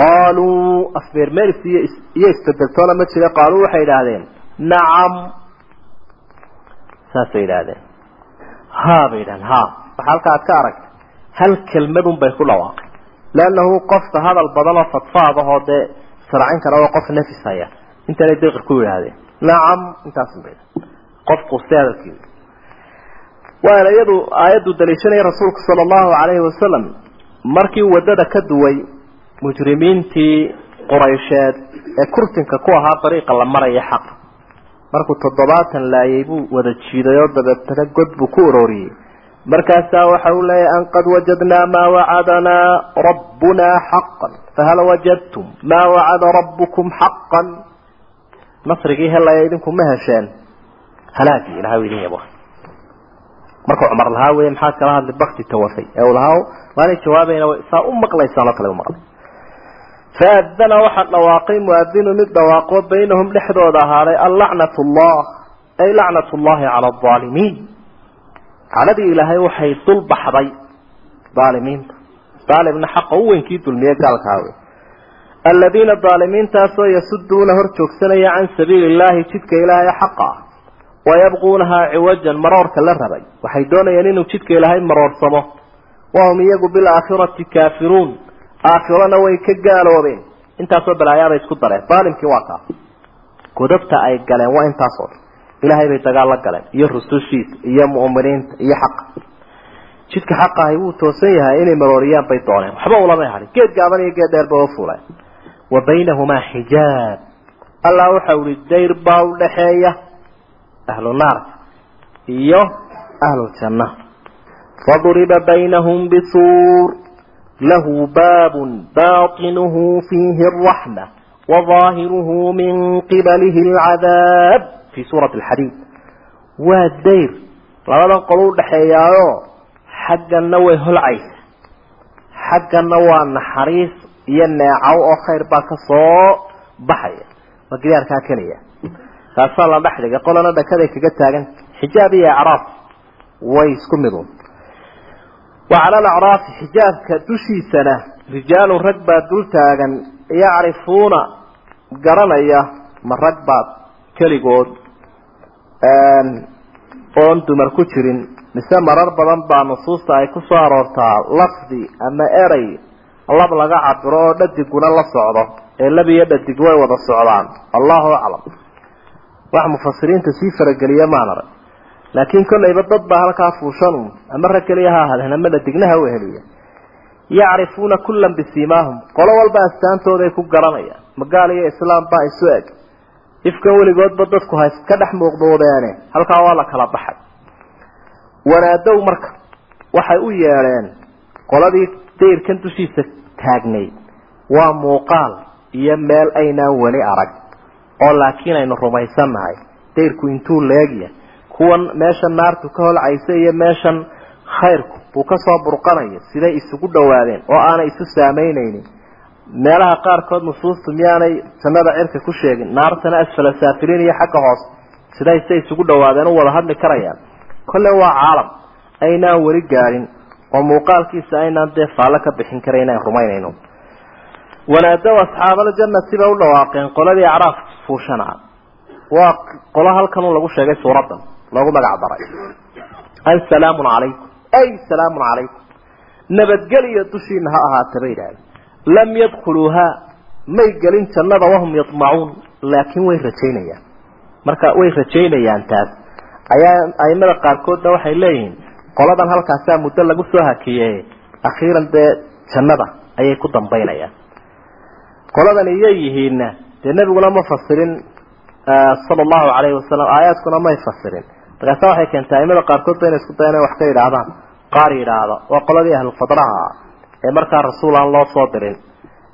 Qaaluu afbeermeris iyo iyo isbedeltoona ma jira. Qaaluu waxay idhaahdeen nacam. Saasay idhaahdeen ha bay yidhahdeen. Ha waxa halka ad ka aragta hal kelmadun bay ku dhawaaqay leannahu qofka hadal badan oo fadfaadahoo dee sarcin kara oo qof nafis haya intanay ku yidhaahdeen nacam intaasun bay qofku si hadalkii waana iyadu aayaddu daliishanaya rasuulku sala allahu calayhi wasalam markii waddada ka duway mujrimiintii quraysheed ee kurtinka ku ahaa dariiqa la maraya xaq markuu toddobaatan laayay buu wada jiiday oo dabeetana god buu ku uroriyey markaasaa waxa uu leeyahy an qad wajadnaa maa wacadanaa rabbunaa xaqan fahal wajadtum maa wacada rabbukum xaqan nasrigii helaya idinku ma hesheen. Halaagii ilahay idin yabo. Markuu cumar lahaa wey maxaad kala hadli bakti tawafay. Ee uu lahaa waanay jawaabayna saa u maqlaysaan oo kale u maqlay. Faadana waxaa dhawaaqay muadinu mid dhawaaqo baynahum dhexdooda ahaaday allacnat llah ay lacnat llahi cala alaalimiin caladii ilaahay waxay dul baxday aalimiinta aalimna xaqa u weynkii dulmiye gaalkaawe. Aladiina aalimiintaasoo yasuduuna hor joogsanaya can sabiili llahi jidka ilaahay xaqa. Ah wayabquunahaa ciwajan maroorka la rabay. Waxay doonayeen inuu jidka ilaahay maroorsamo. Wahum iyagu bilaakhirati kaafiruun. Aakhirana way ka gaaloobeen. Intaasoo balaayaabay isku dareen. Daalimkii waa kaa godabta ay galeen waa intaasoo ilaahay bay dagaal la galeen iyo rusushiisa iyo mu'miniinta iyo xaqa jidka xaqa ahi wuu toosan yahay inay marooriyaan bay dooneen. Waxba ulamay hadhin geed gaaban iyo geed dheer ba u fuleen wa baynahumaa xijaab. Allah waxa uhi dayr baa udhaxeeya ahlu naarka iyo ahlu faduriba baynahum bisuur. Lahu baabun baatinuhu fiihi araxma wadaahiruhu min qibalihi alcadaab fii suurati alxadiid waa dayr. labadan qol u dhexeeyaayo xaggana way holcaysa. xaggana waa naxariis iyo neecaw oo khayr baa ka soo baxaya. waa gidaarkaa keliya kaasaa la dhex dhigay. qolana dhakaday kaga taagan. xijaab iyo acraaf way isku midun wa cala alacraafi xijaabka dushiisana rijaalun rag baa dul taagan. yacrifuuna garanaya ma rag baad keligood oon dumar ku jirin mise marar badan baa nusuusta ay ku soo aroortaa lafdi ama erey lab laga cabiro oo dhadiguna la socdo ee lab iyo dhadig way wada socdaan. Allahu aclam. Wax mufasiriinta sii farageliya maan arag laakiin kollayba dad baa halkaa fuushan ama rag keliya ha ahadeen ama dhadignaha u heliya. Yacrifuuna kullan bisiimaahum qolo walba astaantooday ku garanayaan magaal iyo islaam baa isu eg ifkan weligoodba dadku ha iska dhex muuqdoodeene halkaa waa la kala baxay. Wanaadow marka waxay u yeedheen qoladii dayrkan dushiisa taagnayd waa muuqaal iyo meel aynaan weli arag oo laakiin aynu rumaysannahay. Dayrku intuu leegya kuwan meeshan naartu ka holcaysa iyo meeshan khayrku uu ka soo burqanayo siday isugu dhawaadeen oo aanay isu saamaynaynin meelaha qaarkood nusuustu miyaanay jannada cirka ku sheegin. Naartana asfala saafiliin iyo xagga hoose siday se isugu dhawaadeen u wada hadli karayaan. Kolle waa caalam. Aynaan weli gaadhin oo muuqaalkiisa aynaan dee faallo ka bixin karayn aan rumaynayno. Wanaadow asxaabaljannati bay u dhawaaqeen qoladii acraaf fuushanaa waa qolo halkan lagu sheegay suuraddan loogu magac daray an salaamun calaykum. Ay salaamun calaykum. Nabadgeliyo dushiina ha ahaata bay idhahdeen lam yadkhuluuhaa may gelin jannada wahum yadmacuun laakiin way rajaynayaan. Marka way rajaynayaan taas ayaa aimada qaarkoodna waxay leeyihiin qoladan halkaasaa muddo lagu soo hakiye akhiiran dee jannada ayay ku dambaynayaan. Qoladan iyay yihiinna dee nebiguna ma fasirin sala allahu calayhi wasalam aayaadkuna may fasirin. Markaasa waxay keentay aimada qaarkood ba inay isku daya inay wax ka yidhaahdaan. Qaar yidhaahda waa qoladii ahlufadraha ah ee markaa rasuul aan loo soo dirin.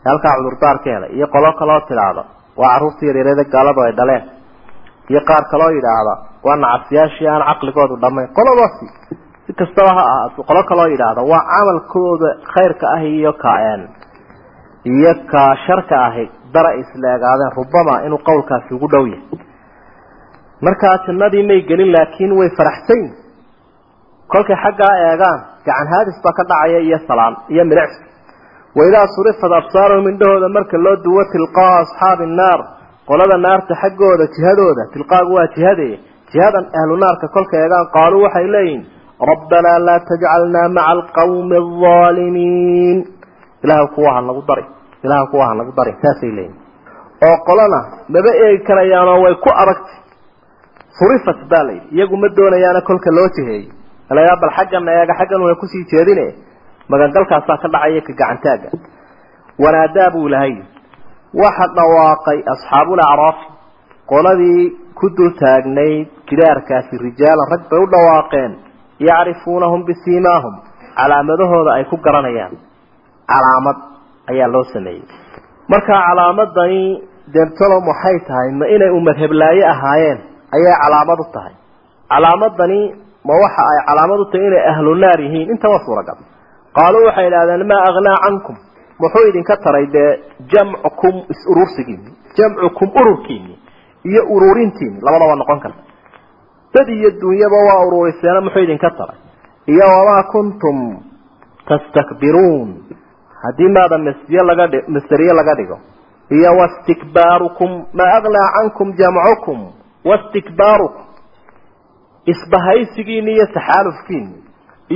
Halkaa cudurdaar ka helay iyo qolo kaloo tidhaahda waa carruurtii yaryarada gaaladu ay dhaleen. Iyo qaar kaloo yidhaahda waa nacasiyaashii aan caqligoodu dhammayn. Qoladaasi si kastaba ha ahaato qolo kaloo yidhaahda waa camalkooda khayrka ah iyo kaen iyo ka sharka ahi dara isleegaadeen rubama inuu qowlkaasi ugu dhow yahay. Markaa jannadii may gelin laakiin way faraxsan kolkay xaggaa eegaan gacan haadis baa ka dhacaya iyo salaan iyo milicsi. Waidaa surifat absaaruhum indhahooda marka loo duwo tilqaa asxaabi nnaar qolada naarta xaggooda jihadooda tilqaagu waa jihadee jihadan ahlu naarka kolka eegaan qaaluu waxay leeyihiin rabbanaa laa tajcalnaa maca alqawmi alظaalimiin ilaah kuwa ha nagu dari ilaah kuwa ha nagu dari saasay leeyihiin oo qolana maba eegi karayaanoo way ku adagtay surifat baa layidhi iyagu ma doonayaana kolka loo jiheeyey alayaa bal xaggana eega xaggan way ku sii jeedine. Magangalkaasaa ka dhacaya ka gacantaaga. Wanaadaa buu ilahay waxa dhawaaqay asxaabul acraafi qoladii ku dul taagnayd gidaarkaasi rijaalan rag bay u dhawaaqeen. Yacrifuunahum bisiimaahum. Calaamadahooda ay ku garanayaan. Calaamad ayaa loo sameeyey. Markaa calaamadani deentolom waxay tahay? Ma inay umadheblaaye ahaayeen. Ayay calaamad u tahay. Calaamadani ma waxa ay calaamad u tahay inay ahlu naar yihiin. Inta waa suuragal. Qaaluu waxay idhahdeen maa aghnaa cankum. Muxuu idinka taray dee jamcukum is-urursigiini jamcukum ururkiini iyo ururintiini labada waa noqon karta. Dad iyo dunyaba waa ururiseena muxuu idinka taray. Iyo wamaa kuntum tastakbiruun. Haddii maada masdiye laga masderiye laga dhigo. Iyo wastikbaarukum maa aghnaa cankum jamcukum. Wastikbaarukum isbahaysigiini iyo taxaalufkiini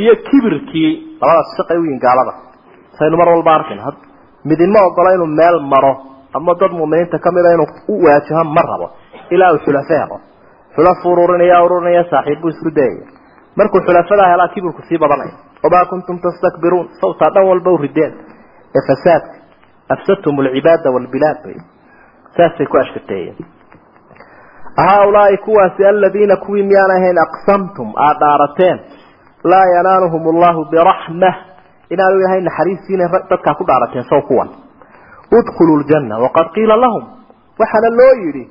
iyo kibirkii labadaas shaqay yihiin gaalada. Saynu mar walba arkin midinma ogola inuu meel maro ama dad mu'miniinta kamida inuu u waajaho ma rabo ilaa uu xulafo helo. Xulafo ururinaya ururinaya saaxiibbuu isku dayaya markuu xulafadaa helaa kibirku sii badanaya. Wamaa kuntum tastakbiruun sawtaa dhan walba u rideen. Ee fasaadka afsadtum alcibaada waalbilaad bay. Saasay ku ashkateeyeen haaulaai kuwaasi aladiina kuwii miyaan ahayn aqsamtum aad dhaarateen laa yanaaluhum allahu biraxmah inaanu ilahay naxariistiina dadkaa ku dhaarateen sow kuwan udkhuluu ljanna waqad qiila lahum waxaana loo yidhi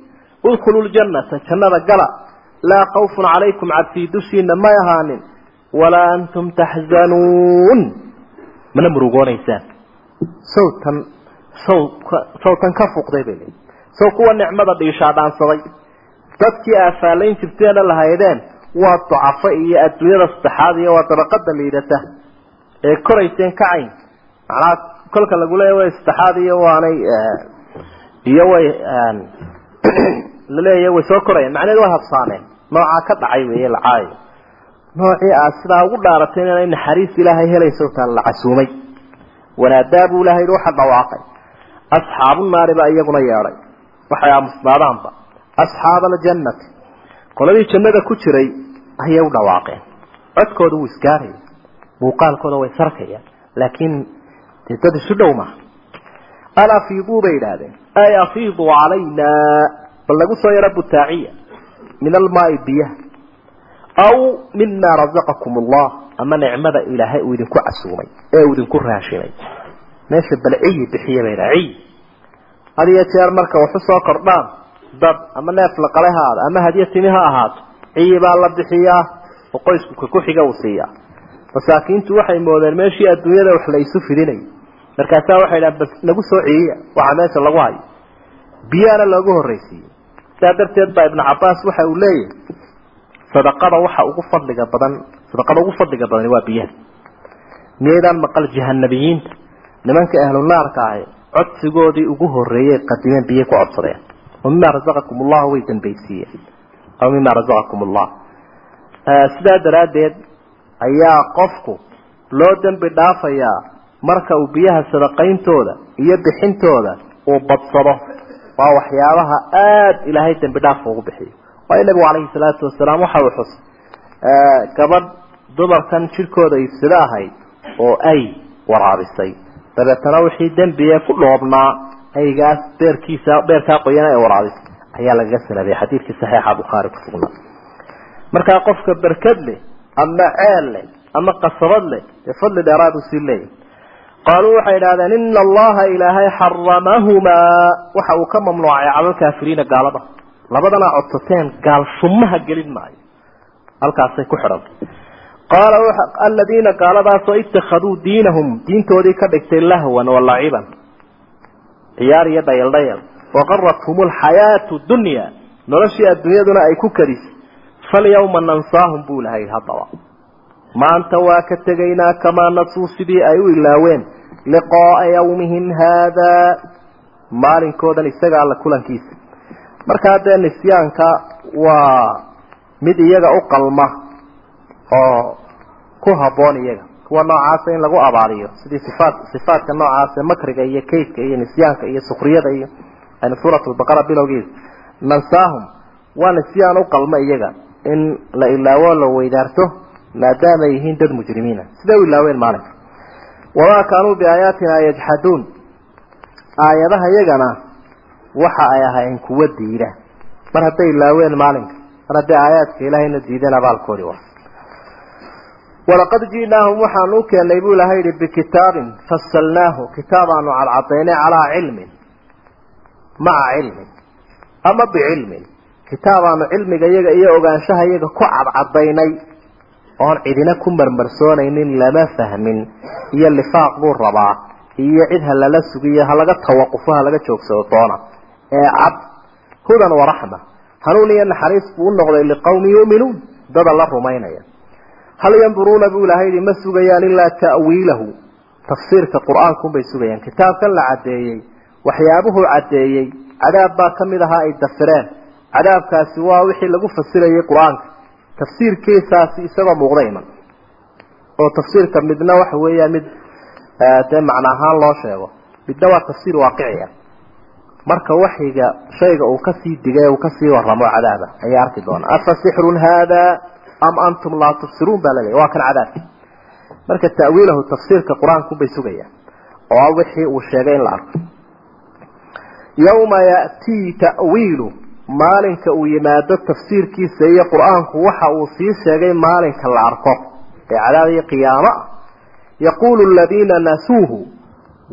udkhuluu ljannata jannada gala laa khawfun calaykum cabsii dushiina may ahaanin walaa antum taxzanuun mana murugoonaysaan sawtan saw sawtan ka fuqday bay saw kuwa nicmada dhiishaa dadkii aafaalayn jirteena lahaydeen waa ducafo iyo adduunyada saddexaad iyo waa dabaqada liidata ee korayseen kacayn macnaha kolka lagu leeya way saddexaad iyo waanay iyo way laleeya way soo korayeen. Macnaheed way habsaameen noocaa ka dhacay weeye lacaayo noocii aad sidaa ugu dhaarateen inay naxariis ilaahay helayso taan la casuumay. Wanaadaa buu ilahay waxa dhawaaqay. Asxaabu naari baa iyaguna yeedhay. Waxay aamusnaadaanba asxaaba aljannati qoladii jannada ku jiray ayay u dhawaaqeen codkooda wuu isgaaraya muuqaalkooda way sarkayaan laakiin dee dad isu dhow maaha an afiiduu bay idhaahdeen ay afiiduu calaynaa bal nagu soo yaro butaaciya min almaai biyaha aw mima razaqakum allah ama nicmada ilaahay uu idinku casuumay ee uu idinku raashinay meesha bal ciyi bixiya bay ciyi had iyo jeer marka waxu soo kordhaan dad ama neef la qalay ha ama hadiyo timi ha ahaato. Ciyi baa la bixiyaa oo qoysku ka ku xiga uu siiyaa masaakiintu waxay moodeen meeshii adduunyada wax la isu fidinay. Markaasaa waxay dhahan bas nagu soo ciyiya waxa meesha lagu hayo. Biyaana loogu horraysiiyey. Sidaa darteed baa ibnu cabaas waxa uu leeyahay sadaqada waxa ugu fadliga badan sadaqada ugu fadliga badani waa biyaha. Miyaydaan maqal jahanabiyiinta nimanka ahlu naarka ahi codsigoodii ugu horreeyey qadimeen biyay ku codsadeen mima razaqakum ullahu way dambaysiiyeen aw mima razaqakum ullah sidaa daraaddeed ayaa qofku loo dembi dhaafayaa marka uu biyaha sadaqayntooda iyo bixintooda uu badsado waa waxyaabaha aada ilaahay dembi dhaafka ugu bixiyo waayo nabigu calayhi salaatu wasalaam waxa uu xus gabadh dumarkan jidhkooda iibsado ahayd oo ay waraabisay dabeetana wixii dembiye ku dhoobnaa aygaas beerkiisa beerkaa qoyana ee waraabisay ayaa lagaga salabiyay xadiidkii saxiixa bukhaari ku sugnaa. Markaa qofka berkad leh ama ceel leh ama qasabad leh dee fadli dheeraad uu sii leeyahy qaaluu waxay idhahdeen ina allaha ilaahay xaramahumaa waxa uu ka mamnuucay cala gaalada. Labadana codsateen gaal shumaha gelin maayo. Halkaasay ku xidhantay qaala aladiina gaaladaasoo ittakhaduu diinahum. Diintoodii ka dhigtay lahwan wa laciban ciyaar iyo dhayal dhayal waqarathum alxayaatu dunya. Noloshii adduunyaduna ay ku kadisay falyawma nansaahum buu lahay haddaba maanta waa ka tegaynaa kamaa nasuu sidii ay u ilaaween. Liqaaa yawmihim haadaa maalinkoodan isaga alla kulankiisa markaa dee nisyaanka waa mid iyaga u qalma oo ku habboon iyaga kuwa noocaasa in lagu abaaliyo. Sidii sifaat sifaadka noocaasa makriga iyo kaydka iyo nisyaanka iyo sukriyada iyo aynu suurat lbaqara bilowgiisa nansaahum waa nisyaan u qalma iyaga in la ilaawo la weydaarto maadaama yihiin dad mujrimiina. Siday u ilaaween maalinka wamaa kaanuu biaayaatina yajxaduun. Aayadaha iyagana waxa ay ahaayeen kuwa diida. Mar hadday ilaaween maalinka mar hadday aayaadka ilaahayna diideen abaalkoodii wa walaqad ji'naahum waxaanu u keennay buu ilahay yihi bikitaabin fasalnaahu kitaabaanu cadcadaynay calaa cilmin maca cilmin ama bicilmin. Kitaabaanu cilmiga iyaga iyo ogaanshaha iyaga ku cadcadaynay oon cidina ku marmarsoonaynin lama fahmin iyo lifaaq buu rabaa iyo cid ha lala sugiyo ha laga tawaqufo ha laga joogsado doona ee cad. Hudan waraxma hanuun iyo naxariis buu u noqday liqowmi yu'minuun dada la rumaynaya hal yanduruuna buu ilahay yihi ma sugayaan ilaa ta'wiilahu. Tafsiirka qur'aankunbay sugayaan. Kitaabkan la caddeeyey waxyaabuhuu caddeeyey cadaab baa ka mid ahaa ay dafireen. Cadaabkaasi waa wixii lagu fasirayay qur'aanka. Tafsiirkiisaasi isagoo muuqda iman. Oo tafsiirka midna waxa weeyaan mid dee macno ahaan loo sheego. Midna waa tafsiir waaqiciya marka waxyiga shayga uu ka sii digay uu ka sii waramo cadaaba ayaa arki doona afa sixrun haada am antum laa tubsiruun baa laleeyahy waa kan cadaabki marka ta'wiilahu tafsiirka qur'aanku bay sugayaan. Oo wixii uu sheegay in la arko. Yawma ya'tii ta'wiilu. Maalinka uu yimaado tafsiirkiisa iyo qur'aanku waxa uu sii sheegay maalinka la arko. Ee cadaab iyo qiyaamo. Ah yaquulu aladiina nasuuhu.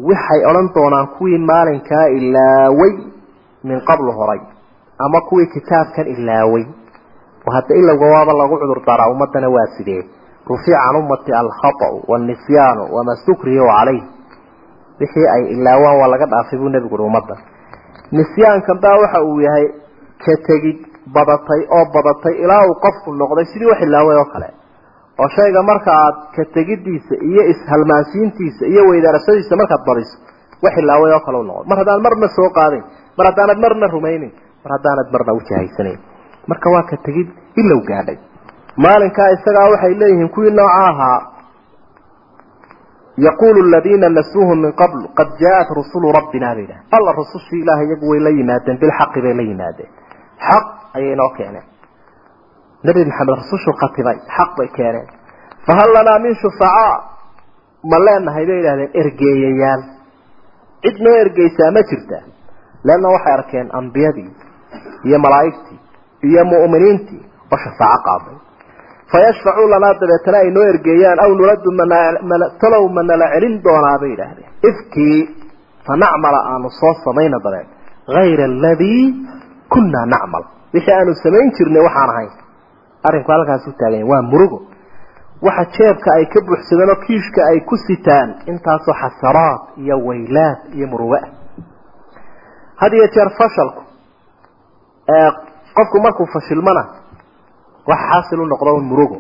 Waxay odhan doonaan kuwii maalinkaa ilaaway min qablu horay. Ama kuwii kitaabkan ilaaway lagu cudur daraa ummadana waa sidee? Rufica can ummati alkhata'u wanisyaanu wama stukriyu calayh. Wixii ay ilaawaan waa laga dhaafay buu nebigu uhi ummadda. Nisyaankan baa waxa uu yahay ka tegid badatay oo badatay ilaa uu qofku noqday sidii wax ilaaway oo shayga marka aad ka tegidiisa iyo ishalmaansiintiisa iyo weydaarashadiisa markaad badiso wax ilaaway oo kale u noqon mar haddaan marna soo qaadayn mar haddaanad marna rumaynin mar haddaanad marna ujahaysanayn marka waa ka tegid ilow gaadhay. Maalinkaa isagaa waxay leeyihiin kuwii nooca ahaa. Yaqulu aladiina nasuuhu min qabl qad jaaءat rusulu rabbina bay dhaha alla rusushii ilaah iyagu way la yimaadeen bilxaqi bay la yimaadeen. Xaq ayay inoo keeneen. Nebi maxamed rusushu khatibay xaq bay keeneen. Fahal lanaa min shufacaa ma leenahay bay yidhahdeen ergeeyayaal cid noo ergeysaa ma jirta leanna waxay arkeen ambiyadii iyo malaa'igtii iyo mu'miniintii oo shafaaco qaaday. Fayashfacuu lanaa dabeetana ay noo ergeeyaan aw nuraddu talow ma nala celin doonaa bay yidhaahdeen. Ifkii fanacmala aanu soo samayna dabeed hayra aladii kunnaa nacmal. Wixii aanu samayn jirnay waxaan ahayn arrinku halkaas u taagan waa murugo. Waxa jeebka ay ka buuxsadeen oo kiishka ay ku sitaan intaasoo xasaraad iyo waylaad iyo murugo ah. Had iyo jeer fashalku qofku markuu fashilmana waxa xaasil u noqdo un murugo.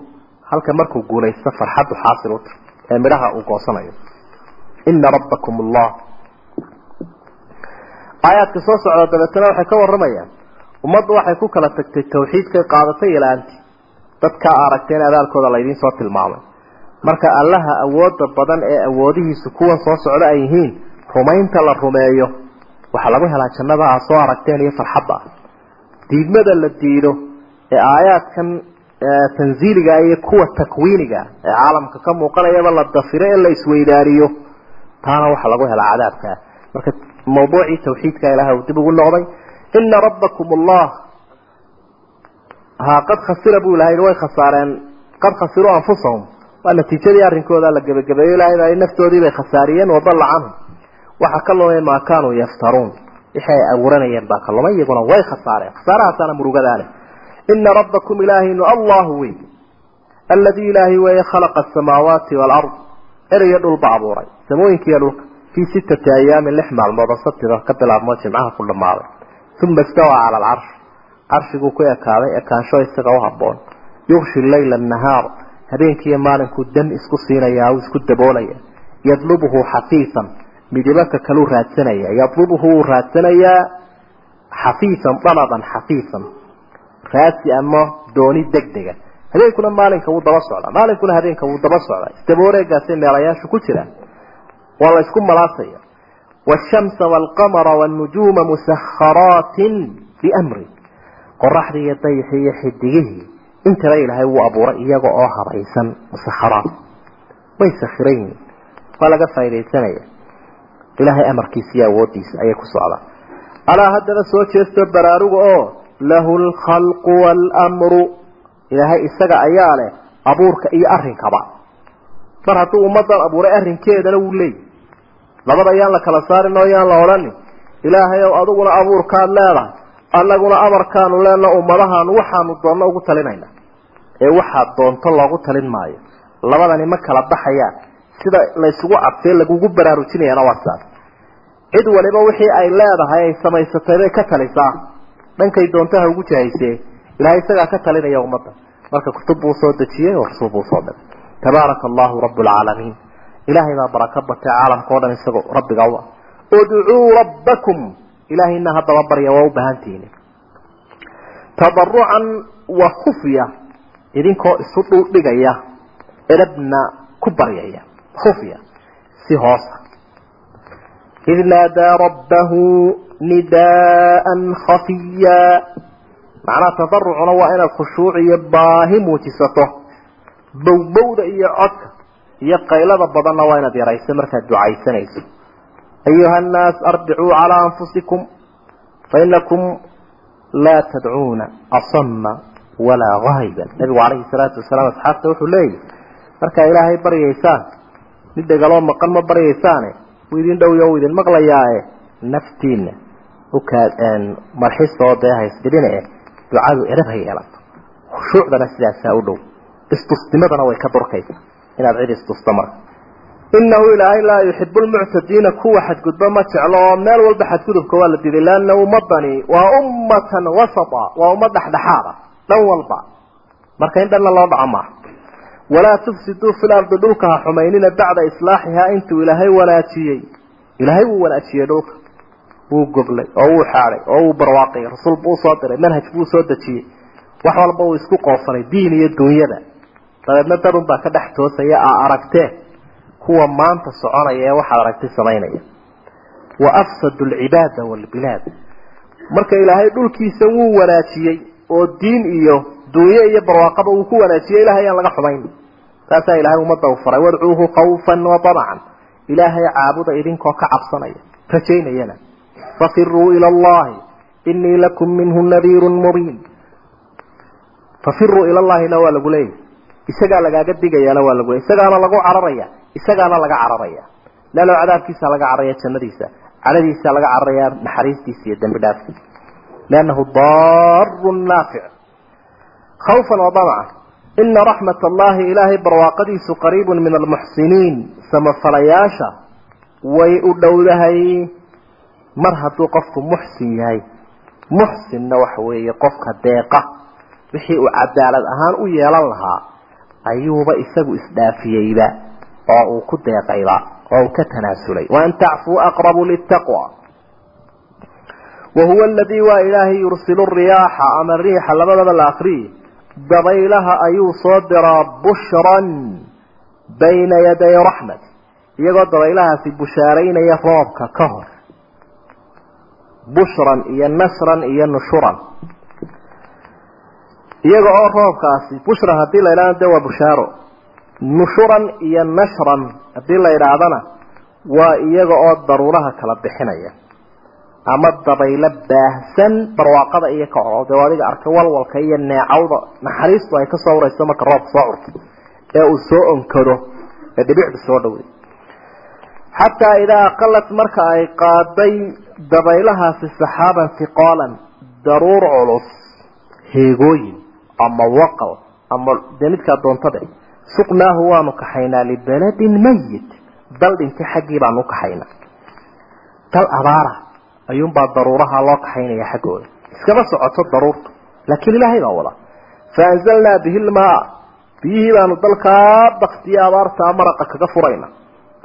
Halka markuu guulaysto farxaddu xaasil u ee midhaha uu goosanayo. Ina rabbakum allah aayaadka soo socda dabeetana waxay ka waramayaan ummaddu waxay ku kala tagtay tawxiidkay qaadatay ilaanti dadkaa aragteen abaalkooda laydiin soo tilmaamay. Marka allaha awooda badan ee awoodihiisu kuwan soo socda ay yihiin rumaynta la rumeeyo. Waxaa lagu helaa jannada aa soo aragteen iyo farxadda. ah diidmada la diido ee aayaadkan tanziiliga iyo kuwa takwiiniga ee caalamka ka muuqanayaba la dafiro ee la isweydaariyo taana waxaa lagu helaa cadaabkaa marka mawduucii tawxiidka ilaah uu dib ugu noqday ina rabbakum allah. Ha qad khasira buu ilahay way khasaareen. Qad khasiruu anfusahum. Waa natiijadii arrinkooda la gebagabeeyo ilahay baa naftoodii bay khasaariyeen wadalla canhum. Waxa ka lumay maa kaanuu yaftaruun wixii ay abuuranayeen baa ka lumay iyaguna way khasaareen khasaarahaasaana murugadaa leh ina rabbakum ilaahinu allahu wey alladii ilaahay weeye khalaqa asamaawaati waalard eraya dhulba abuuray samooyinkiiyo dhulka fii sittati ayaamin lix maalmood oo sabtida ka bilaabmoo jimcaha ku dhammaaday uma istawaa cala alcarsh carshiguu ku ekaaday ekaansho isaga u habboon yugshi leyla nahaar habeenkiiyo maalinkuu dam isku siinayaa uu isku daboolaya yadlubuhu xafiisan midibaka kaluu raadsanaya yadlubuhu wuu raadsanayaa xafiisan dalaban xafiisan raasi ama dooni degdega. Habeenkuna maalinka wuu daba socdaa. Maalinkuna habeenka wuu daba socdaa. Isdabooreegaasay meelayaashu ku jiraan waa la isku malaasaya. Waashamsa waalqamara waalnujuuma musakharaatin biamri qoraxdii iyo dayixii iyo xidigihii. Intaba ilaahay wuu abuuray iyaga oo habaysan musakharaat way sakhiran yihiin waa laga faaidaysanaya ilaahay amarkiisa iyo awoodiisa ayay ku socdaan alaa haddaba soo jeesto baraaruga oo lahu lkhalqu waalamru ilaahay isaga ayaa leh abuurka iyo arrinkaba. Mar hadduu ummadan abuuray arrinkeedana wuu leeyahy labada yaan la kala saarin oo yaan la odhanin ilaahay ow adiguna abuurkaad leedahay. Annaguna amarkaanu leena ummadahaanu waxaanu doonno ugu talinayna. Ee waxaad doonto loogu talin maayo. Labadani ma kala baxayaan. Sida laysugu cadfee lagugu baraarujinayana waa saas cid waliba wixii ay leedahay ay samaysatay bay ka talisaa. Dhankay doontaha ugu jahaysee ilahay isagaa ka talinaya ummadda. Marka kutub buu soo dejiyey oo rasuul buu soo diray tabaaraka allahu rabu lcaalamiin ilaahay baa baraka batay caalamka o dhan isagoo rabbiga u ah. Udcuu rabbakum. Ilaahayna haddaba barya waa u baahantihiin tadarucan wa khufya. Idinkoo isu dhuldhigaya edabna ku baryaya. Khufya. Si hoosa id naadaa rabbahu nidaaan khafiya macnaha tadarucuna waa inaad khushuuc iyo baahi muujisato bowbowda iyo codka iyo qaylada badanna waa inaad yarayso markaad ducaysanayso ayuha annaas arbicuu calaa anfusikum fainakum laa tadcuuna asama walaa haayiban nabigu calayhi salaatu wasalaam asxaabta wuxuu leeyahy markaa ilaahay baryaysaan mid dhegaloo idin dhowyo idin maqlayaae naftiina marxisoo dee haysdhibine ducadu edhab ha yeelato khushuucdana sidaasaa u dhow istusnimadana way ka durkaysa inaad cid istusto marka inahu ilaahay laa yuxibu lmuctadiina kuwa xadgudba ma jeclo oo meel walba xadgudubka waa la diiday leanna ummadani waa ummatan wasata waa ummad dhexdhexaada dhan walba. Marka in dhanna loo dhaco maaha walaa tufsiduu fi lardi dhulka ha xumaynina bacda islaaxihaa intuu ilaahay wanaajiyey ilaahay wuu wanaajiyey dhulka. Wuu goglay oo wuu xaaday oo wuu barwaaqay. Rasuul buu u soo diray manhaj buu u soo dejiyey. Wax walba uu isku qoofanay diin iyo dunyada dabeedna dadun baa ka dhex toosaya aa aragtee. Kuwa maanta soconaya ee waxaad aragtay samaynaya. Wa afsadu alcibaada waalbilaad marka ilaahay dhulkiisa wuu wanaajiyey oo diin iyo dunye iyo barwaaqaba uu ku wanaajiyey ilahay aan laga xumayn taasaa ilaahay ummadda u faray. Wadcuuhu khawfan wa damacan ilaahay caabuda idinkoo ka cabsanaya rajaynayana. Fafiruu ila allahi inii lakum minhu nadiirun mubiin. Fafiruu ila llahina waa lagu leeyahy isagaa lagaaga digayaana waa lagu isagaana lagu cararaya. Isagaana laga cararaya. Lalo cadaabkiisa laga cararaya jannadiisa. Cadhadiisa laga cararaya naxariistiisa iyo dembi dhaafkiisa. Liannahu daaru naafic. Khawfan wa damacan ina raxmat allahi ilaahay barwaaqadiisu qariibun min almuxsiniin samafalayaasha way u dhowdahay. Mar hadduu qofku muxsin yahay. Muxsinna waxa weeye qofka deeqa. Wixii uu cadaalad ahaan u yeelan lahaa ayuuba isagu isdhaafiyeyba oo uu ku deeqayba oo uu ka tanaasulay. Waan tacfuu aqrabu litaqwa wa huwa aladii waa ilaahay yursilu riyaaxa ama riixa labadaba la akriyi dabaylaha ayuu soo diraa bushran bayna yaday raxmat iyagoo dabaylahaasi bushaaraynaya roobka ka hor. Bushran iyo nasran iyo nushuran. Iyaga oo roobkaasi bushran haddii la yidhahdo de waa bushaaro. Nushuran iyo nashran haddii la yidhaahdana waa iyaga oo daruuraha kala bixinaya ama dabaylo baahsan barwaaqada iyo ka coro dee adiga arkay walwalka iyo neecawda naxariistu ay ka soo warayso marka roobka soo curto ee uu soo onkado ee dhibicdu soo dhowday. Xataa idaa aqalat marka ay qaaday dabaylahaasi saxaaban hiqaalan daruur culus heegooyin ama waqal ama dee midkaa doontada suqnaahu waanu kaxaynaa libaladin mayit dal dhintay xaggii baanu ukaxaynaa dal abaara ayuunbaa daruuraha loo kaxaynaya xaggooda. Iskama socoto daruurtu laakiin ilaahay baa wada. Faanzalnaa bihi lmaa biyihii baanu dalkaa baktiye abaartaa maraqa kaga furayna.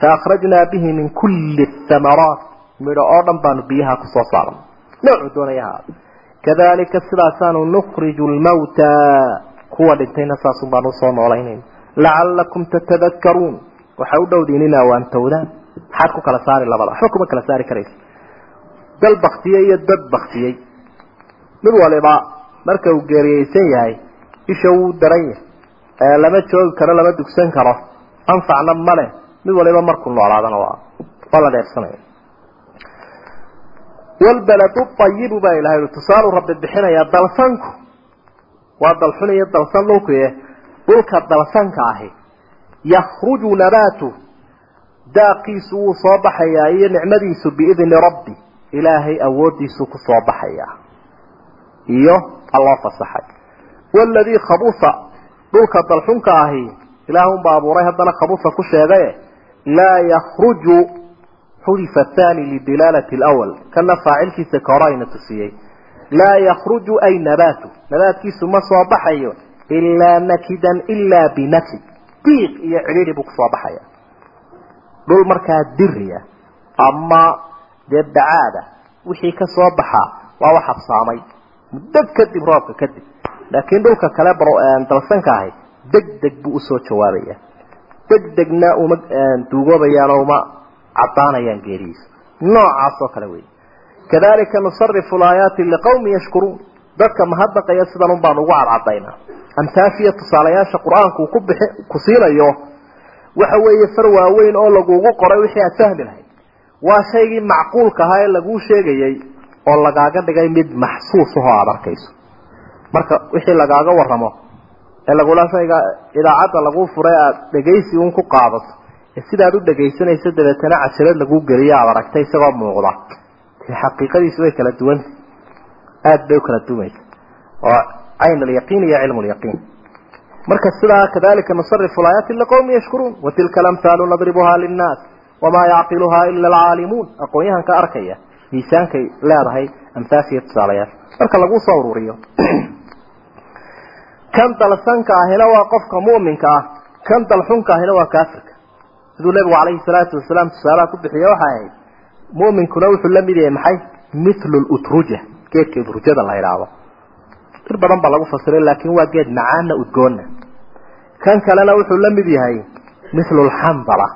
Faakhrajnaa bihi min kulli thamaraat midho oo dhan baanu biyaha ku soo saarnay noocuu doonaya ha kadalika sidaasaanu nukhriju lmawta kuwa dhintayna saasun baanu u soo noolaynayna lacalakum tatadakaruun waxay u dhowdiin inaa waantowdaan maxaad ku kala saari labada waxba kuma kala saari karaysa dal baktiyey iyo dad baktiyey mid waliba marka uu geeriyeysan yahay isha wuu daran yahay. Lama joogi karo lama dugsan karo. Anfacna male mid waliba markuu noolaadana waa waa la dheersanaya walbaladu ayibu baa ilahay ui tusaalu rabbi bixinayaa dalsanku. Waa dalxun iyo dalsan dhulkuye dhulka dalsanka ahi. Yakruju nabaatu. Daaqiisu wuu soo baxayaa iyo nicmadiisu biidni rabbi ilaahay awoodiisuu ku soo baxayaa iyo alloo fasaxay. Waladii khabusa dhulka dalxunka ahi ilaahunbaa abuuray haddana khabusa ku sheegaye laa yakruju xudifa athani lidilaalati lwal kana faacilkiisa ka ayna tusiyey. Laa yakruju ay nabaatu. Nabaadkiisu ma soo baxayo ilaa nakidan ilaa binakid. Diiq iyo cidhiidhi buu ku soo baxaya. Dhul markaa diriya ama dee bacaada wixii ka soo baxaa waa wax habsaamay. Muddo kadib roobka kadib. Laakiin dhulka kale dalsanka ahay deg deg buu u soo jawaabaya. Deg degna uma duugoobayaanoo uma cadaanayaan geerihiisa. Noocaas oo kale wey kadalika nusarifu laayaati liqawmi yashkuruun. Dadka mahadnaqaya sidan un baan ugu cadcadaynaa amtaashiya tusaalayaasha qur'aanku ku bixi ku siinayo waxa weeye far waaweyn oo lagugu qoray wixii aad fahmi lahayd waa shaygii macquulka ahaa ee laguu sheegayey oo lagaaga dhigay mid maxsuus ahoo aada arkayso. Marka wixii lagaaga waramo ee lagula shayga idaacadda laguu furay aada dhegaysi un ku qaadato ee sidaad u dhegaysanayso dabeetana casharad laguu geliyo aada aragtay isagoo muuqda xaqiiqadiisu way kala duwanta aada bay u kala duwaysa oo cayn alyaqiin iyo cilmu lyaqiin marka sidaa kadalika nusarifu laayaati liqawmi yashkuruun watilka alamhaalu nadribuha linnaas wamaa yacqiluhaa ila alcaalimuun aqoon-yahanka arkaya miisaankay leedahay amhaashiyo tusaalayaal. Marka laguu soo ururiyo kan dalsanka ahina waa qofka mu'minka ah kan dalxunka ahina waa kaafirka. Siduu nebigu calayhi salaatu wasalaam tusaalaha ku bixiye waxay ahayd mu'minkuna wuxuu la yahay maxay? Mithlu lutruja geedka utrujada la idhaahdo dir badan baa lagu fasiray laakiin waa geed macaana udgoonna. Kan kalena wuxuu la yahay mithlu lxandala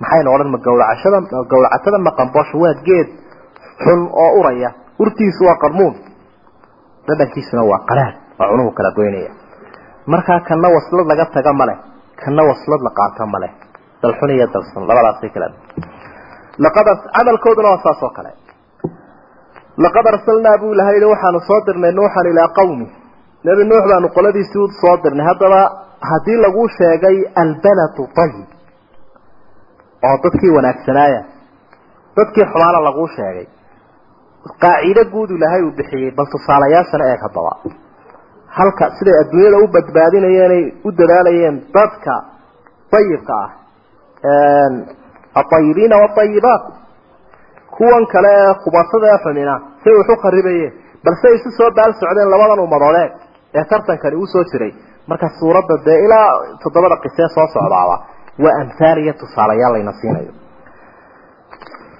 maxayna odhan ma gawracashada gawracatada maqanbosho waa geed xun oo uraya urtiisu waa qarmuun. Dhadhankiisuna waa qaraad waa cunuhu kala goynaya. Markaa kanna waslad laga taga male kana waslad la qaata male dalxun iyo dalsan labadaasay kala laqad camalkooduna waa saas oo kale. Laqad arsalnaa buu ilahay waxaanu soo dirnay nuuxan ilaa qawmi. Nebi nuux baanu qoladiisii u dirnay. Haddaba haddii lagu sheegay albaladu ayib oo dadkii wanaagsanaaya dadkii xumaana laguu sheegay. Qaacido guud ilaahay uu bixiyey bal tusaalayaashana eeg haddaba halka siday adduunyada u badbaadinayeenay u dadaalayeen dadka ayibka ah. Aayibiina waayibaat kuwan kale ee khubasada ee xumina say wax u kharibayeen balse isu soo baal socdeen labadan umadoodeed ee tartankani uu soo jiray. Marka suuradda dee ilaa toddobada qisee soo socdaaba waa amhaal iyo tusaalayaal layna siinayo.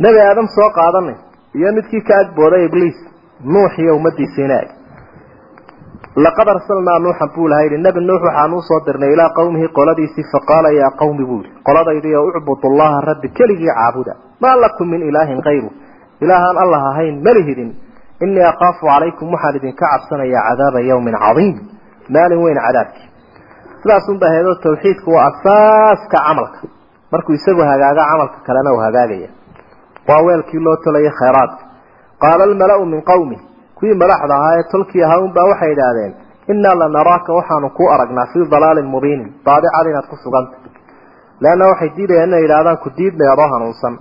Nebi aadam soo qaadanay iyo midkii ka agbooday ibliis nuux iyo ummadiisiina eg laqad arsalnaa nuuxan buu laha yidhi nebi nuux waxaanu u soo dirnay ilaa qowmihi qoladiisii faqaala yaa qawmi buu yihi qoladaydi oo ucbudu llaha rabbi keligii caabuda. Maa lakum min ilaahin kayru ilaahaan allah ahayn malihidin inii akaafu calaykum waxaan idinka cabsanayaa cadaaba yawmin cadiim. Maalin weyn cadaabkii sidaasunba heedo tawxiidku waa asaaska camalka. Markuu isagu hagaaga camalka kalena uu hagaagaya. Waa weelkii loo tolaya khayraadka qaala almala-u min qowmi kuwii madaxda ahaa ee tolkii ahaa unbaa waxay idhaahdeen innaa lanaraaka waxaanu kuu aragnaa fii dalaalin mubiinin baadicad inaad ku suganta. Leanna waxay diidayaan inay yidhahdaan ku diidnay adoo hanuunsan.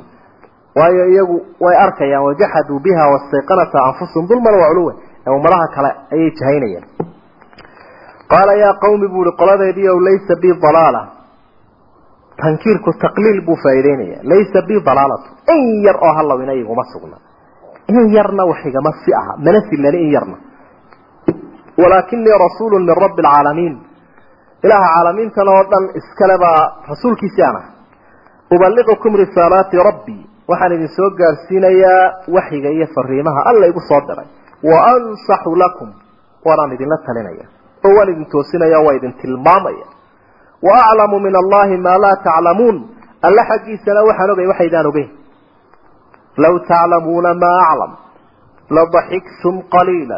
Waayo iyagu way arkayaan wajaxaduu biha wastayqanata anfusum dulman waculuwa ee ummadaha kale ayay jahaynayeen qaala yaa qawmi buu ihi qoladeedii ow laysa bi dalaala. Tankiirku taqliil buu faa'iideynaya laysa bi dalaalatu in yar oo halawina iguma sugna. In yarna wax igama si aha. Mana silani in yarna. Walaakinii rasuulu min rabbi alcaalamiin ilaaha caalamiintan oo dhan iskale baa rasuulkiisii aan ahay ubaliqukum risaalaati rabbii waxaan idin soo gaarsiinayaa waxyiga iyo fariimaha alla igu soo diray wa ansaxu lakum. Waanaan idinla talinaya oo waan idin toosinaya waa idin tilmaamaya. Wa aclamu min allahi maa laa taclamuun alla xaggiisana waxaan ogay waxaydaan ogeyn. Law taclamuuna maa aclam ladaxiktum qaliila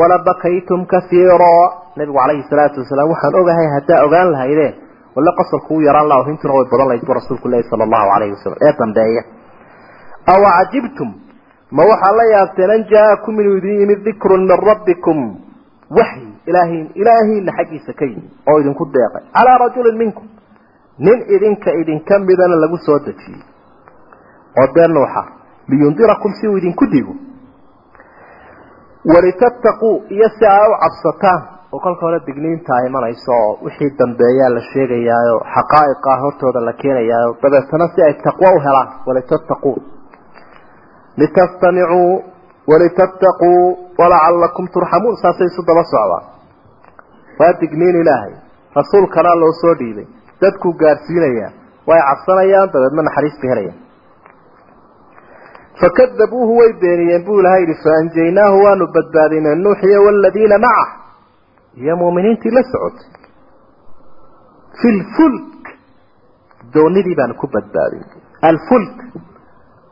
walabakaytum kaiira nabigu calayhi salaatu wasalaam waxaan ogahay haddaa ogaan lahaydeen walla qosolku u yaraan laha hintuna way badan lahayd bu rasuulku ilahi sala allahu calayhi wasalam ee dambeeya. Aw cajibtum ma waxaa la yaabteen an jaa-akum inuu idin yimid dikrun min rabbikum. Waxyi ilaahin ilaahiina xaggiisa ka yimid oo idinku deeqay. Calaa rajulin minkum. Nin idinka idinka midana lagu soo dejiyey. Oo dee nuuxa liyundirakum si uu idinku digo walitattaquu iyo si aa u cabsataan. Oo kolka hore digniintaa imanayso oo wixii dambeeyaa la sheegayaayo xaqaa'iqa hortooda la keenayaayo. Dabeetana si ay taqwo u helaan walitattaquu litastamicuu walitattaquu walacalakum turxamuun saasay isu daba socdaan waa digniin ilaahay rasuulkana loo soo dhiibay dadkuu gaadhsiinayaa way cabsanayaan dabeedna naxariis bay helayaan fakadabuuhu way beeniyeen buu ilahay yihi faanjaynaahu waanu badbaadinay nuuxiya waladiina macah iyo muuminiintii la socotay fi lfulk doonidii baanu ku badbaadin alfulk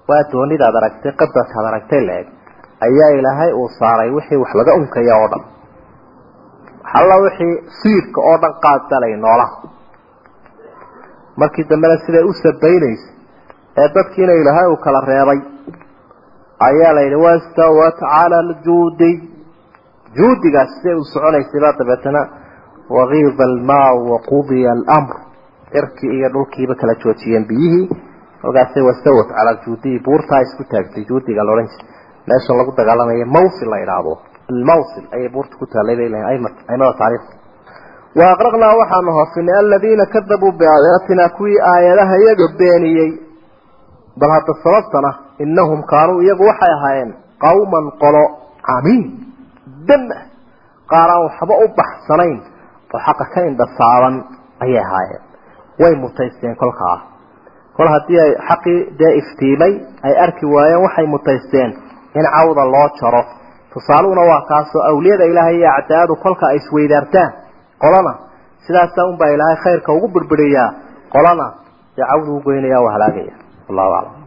waa doonidaad ayaa ilaahay uu saaray wixii wax laga unkaya oo dhan. Alla wixii siirka oo dhan qaadalay noolaha. Markii dambena siday u sabaynaysa ee dadkiina ilaahay uu kala reebay ayaa la yidhi wastawat cala aljuudi. Juudigaas siday u soconaysay baa dabeetana wakiida almaa waqudiya almr cirkii iyo dhulkiiba kala joojiyeen biyihii. Halkaasay wastawat cala aljuudiyi buurtaa isku taagtay juudiga laodhan jiray meeshan lagu dagaalamaya mawsil la idhaahdo almawsil ayay buurta ku taallay bay leeyihiin aimada taariikhda wa aqraqnaa waxaanu hoosinay aladiina kadabuu biaayaatina kuwii aayadaha iyaga beeniyey. Bal hadda sababtana inahum kaanuu iyagu waxay ahaayeen qawman qolo camiin dam ah qaaraan waxba u baxsanayn oo xaqa ka indhasaaban ayay ahaayeen. Way mutaysteen kolkaa. Kol haddii ay xaqii dee iftiimay ay arki waayeen waxay mutaysteen in cawda loo jaro. Tusaaluhuna waa kaasoo awliyada ilaahay iyo acdaadu kolka ay isweydaartaan. Qolana sidaasa unbaa ilaahay khayrka ugu birbiriyaa qolana dee cawdu u goynaya waa halaagaya. Wallahu aclam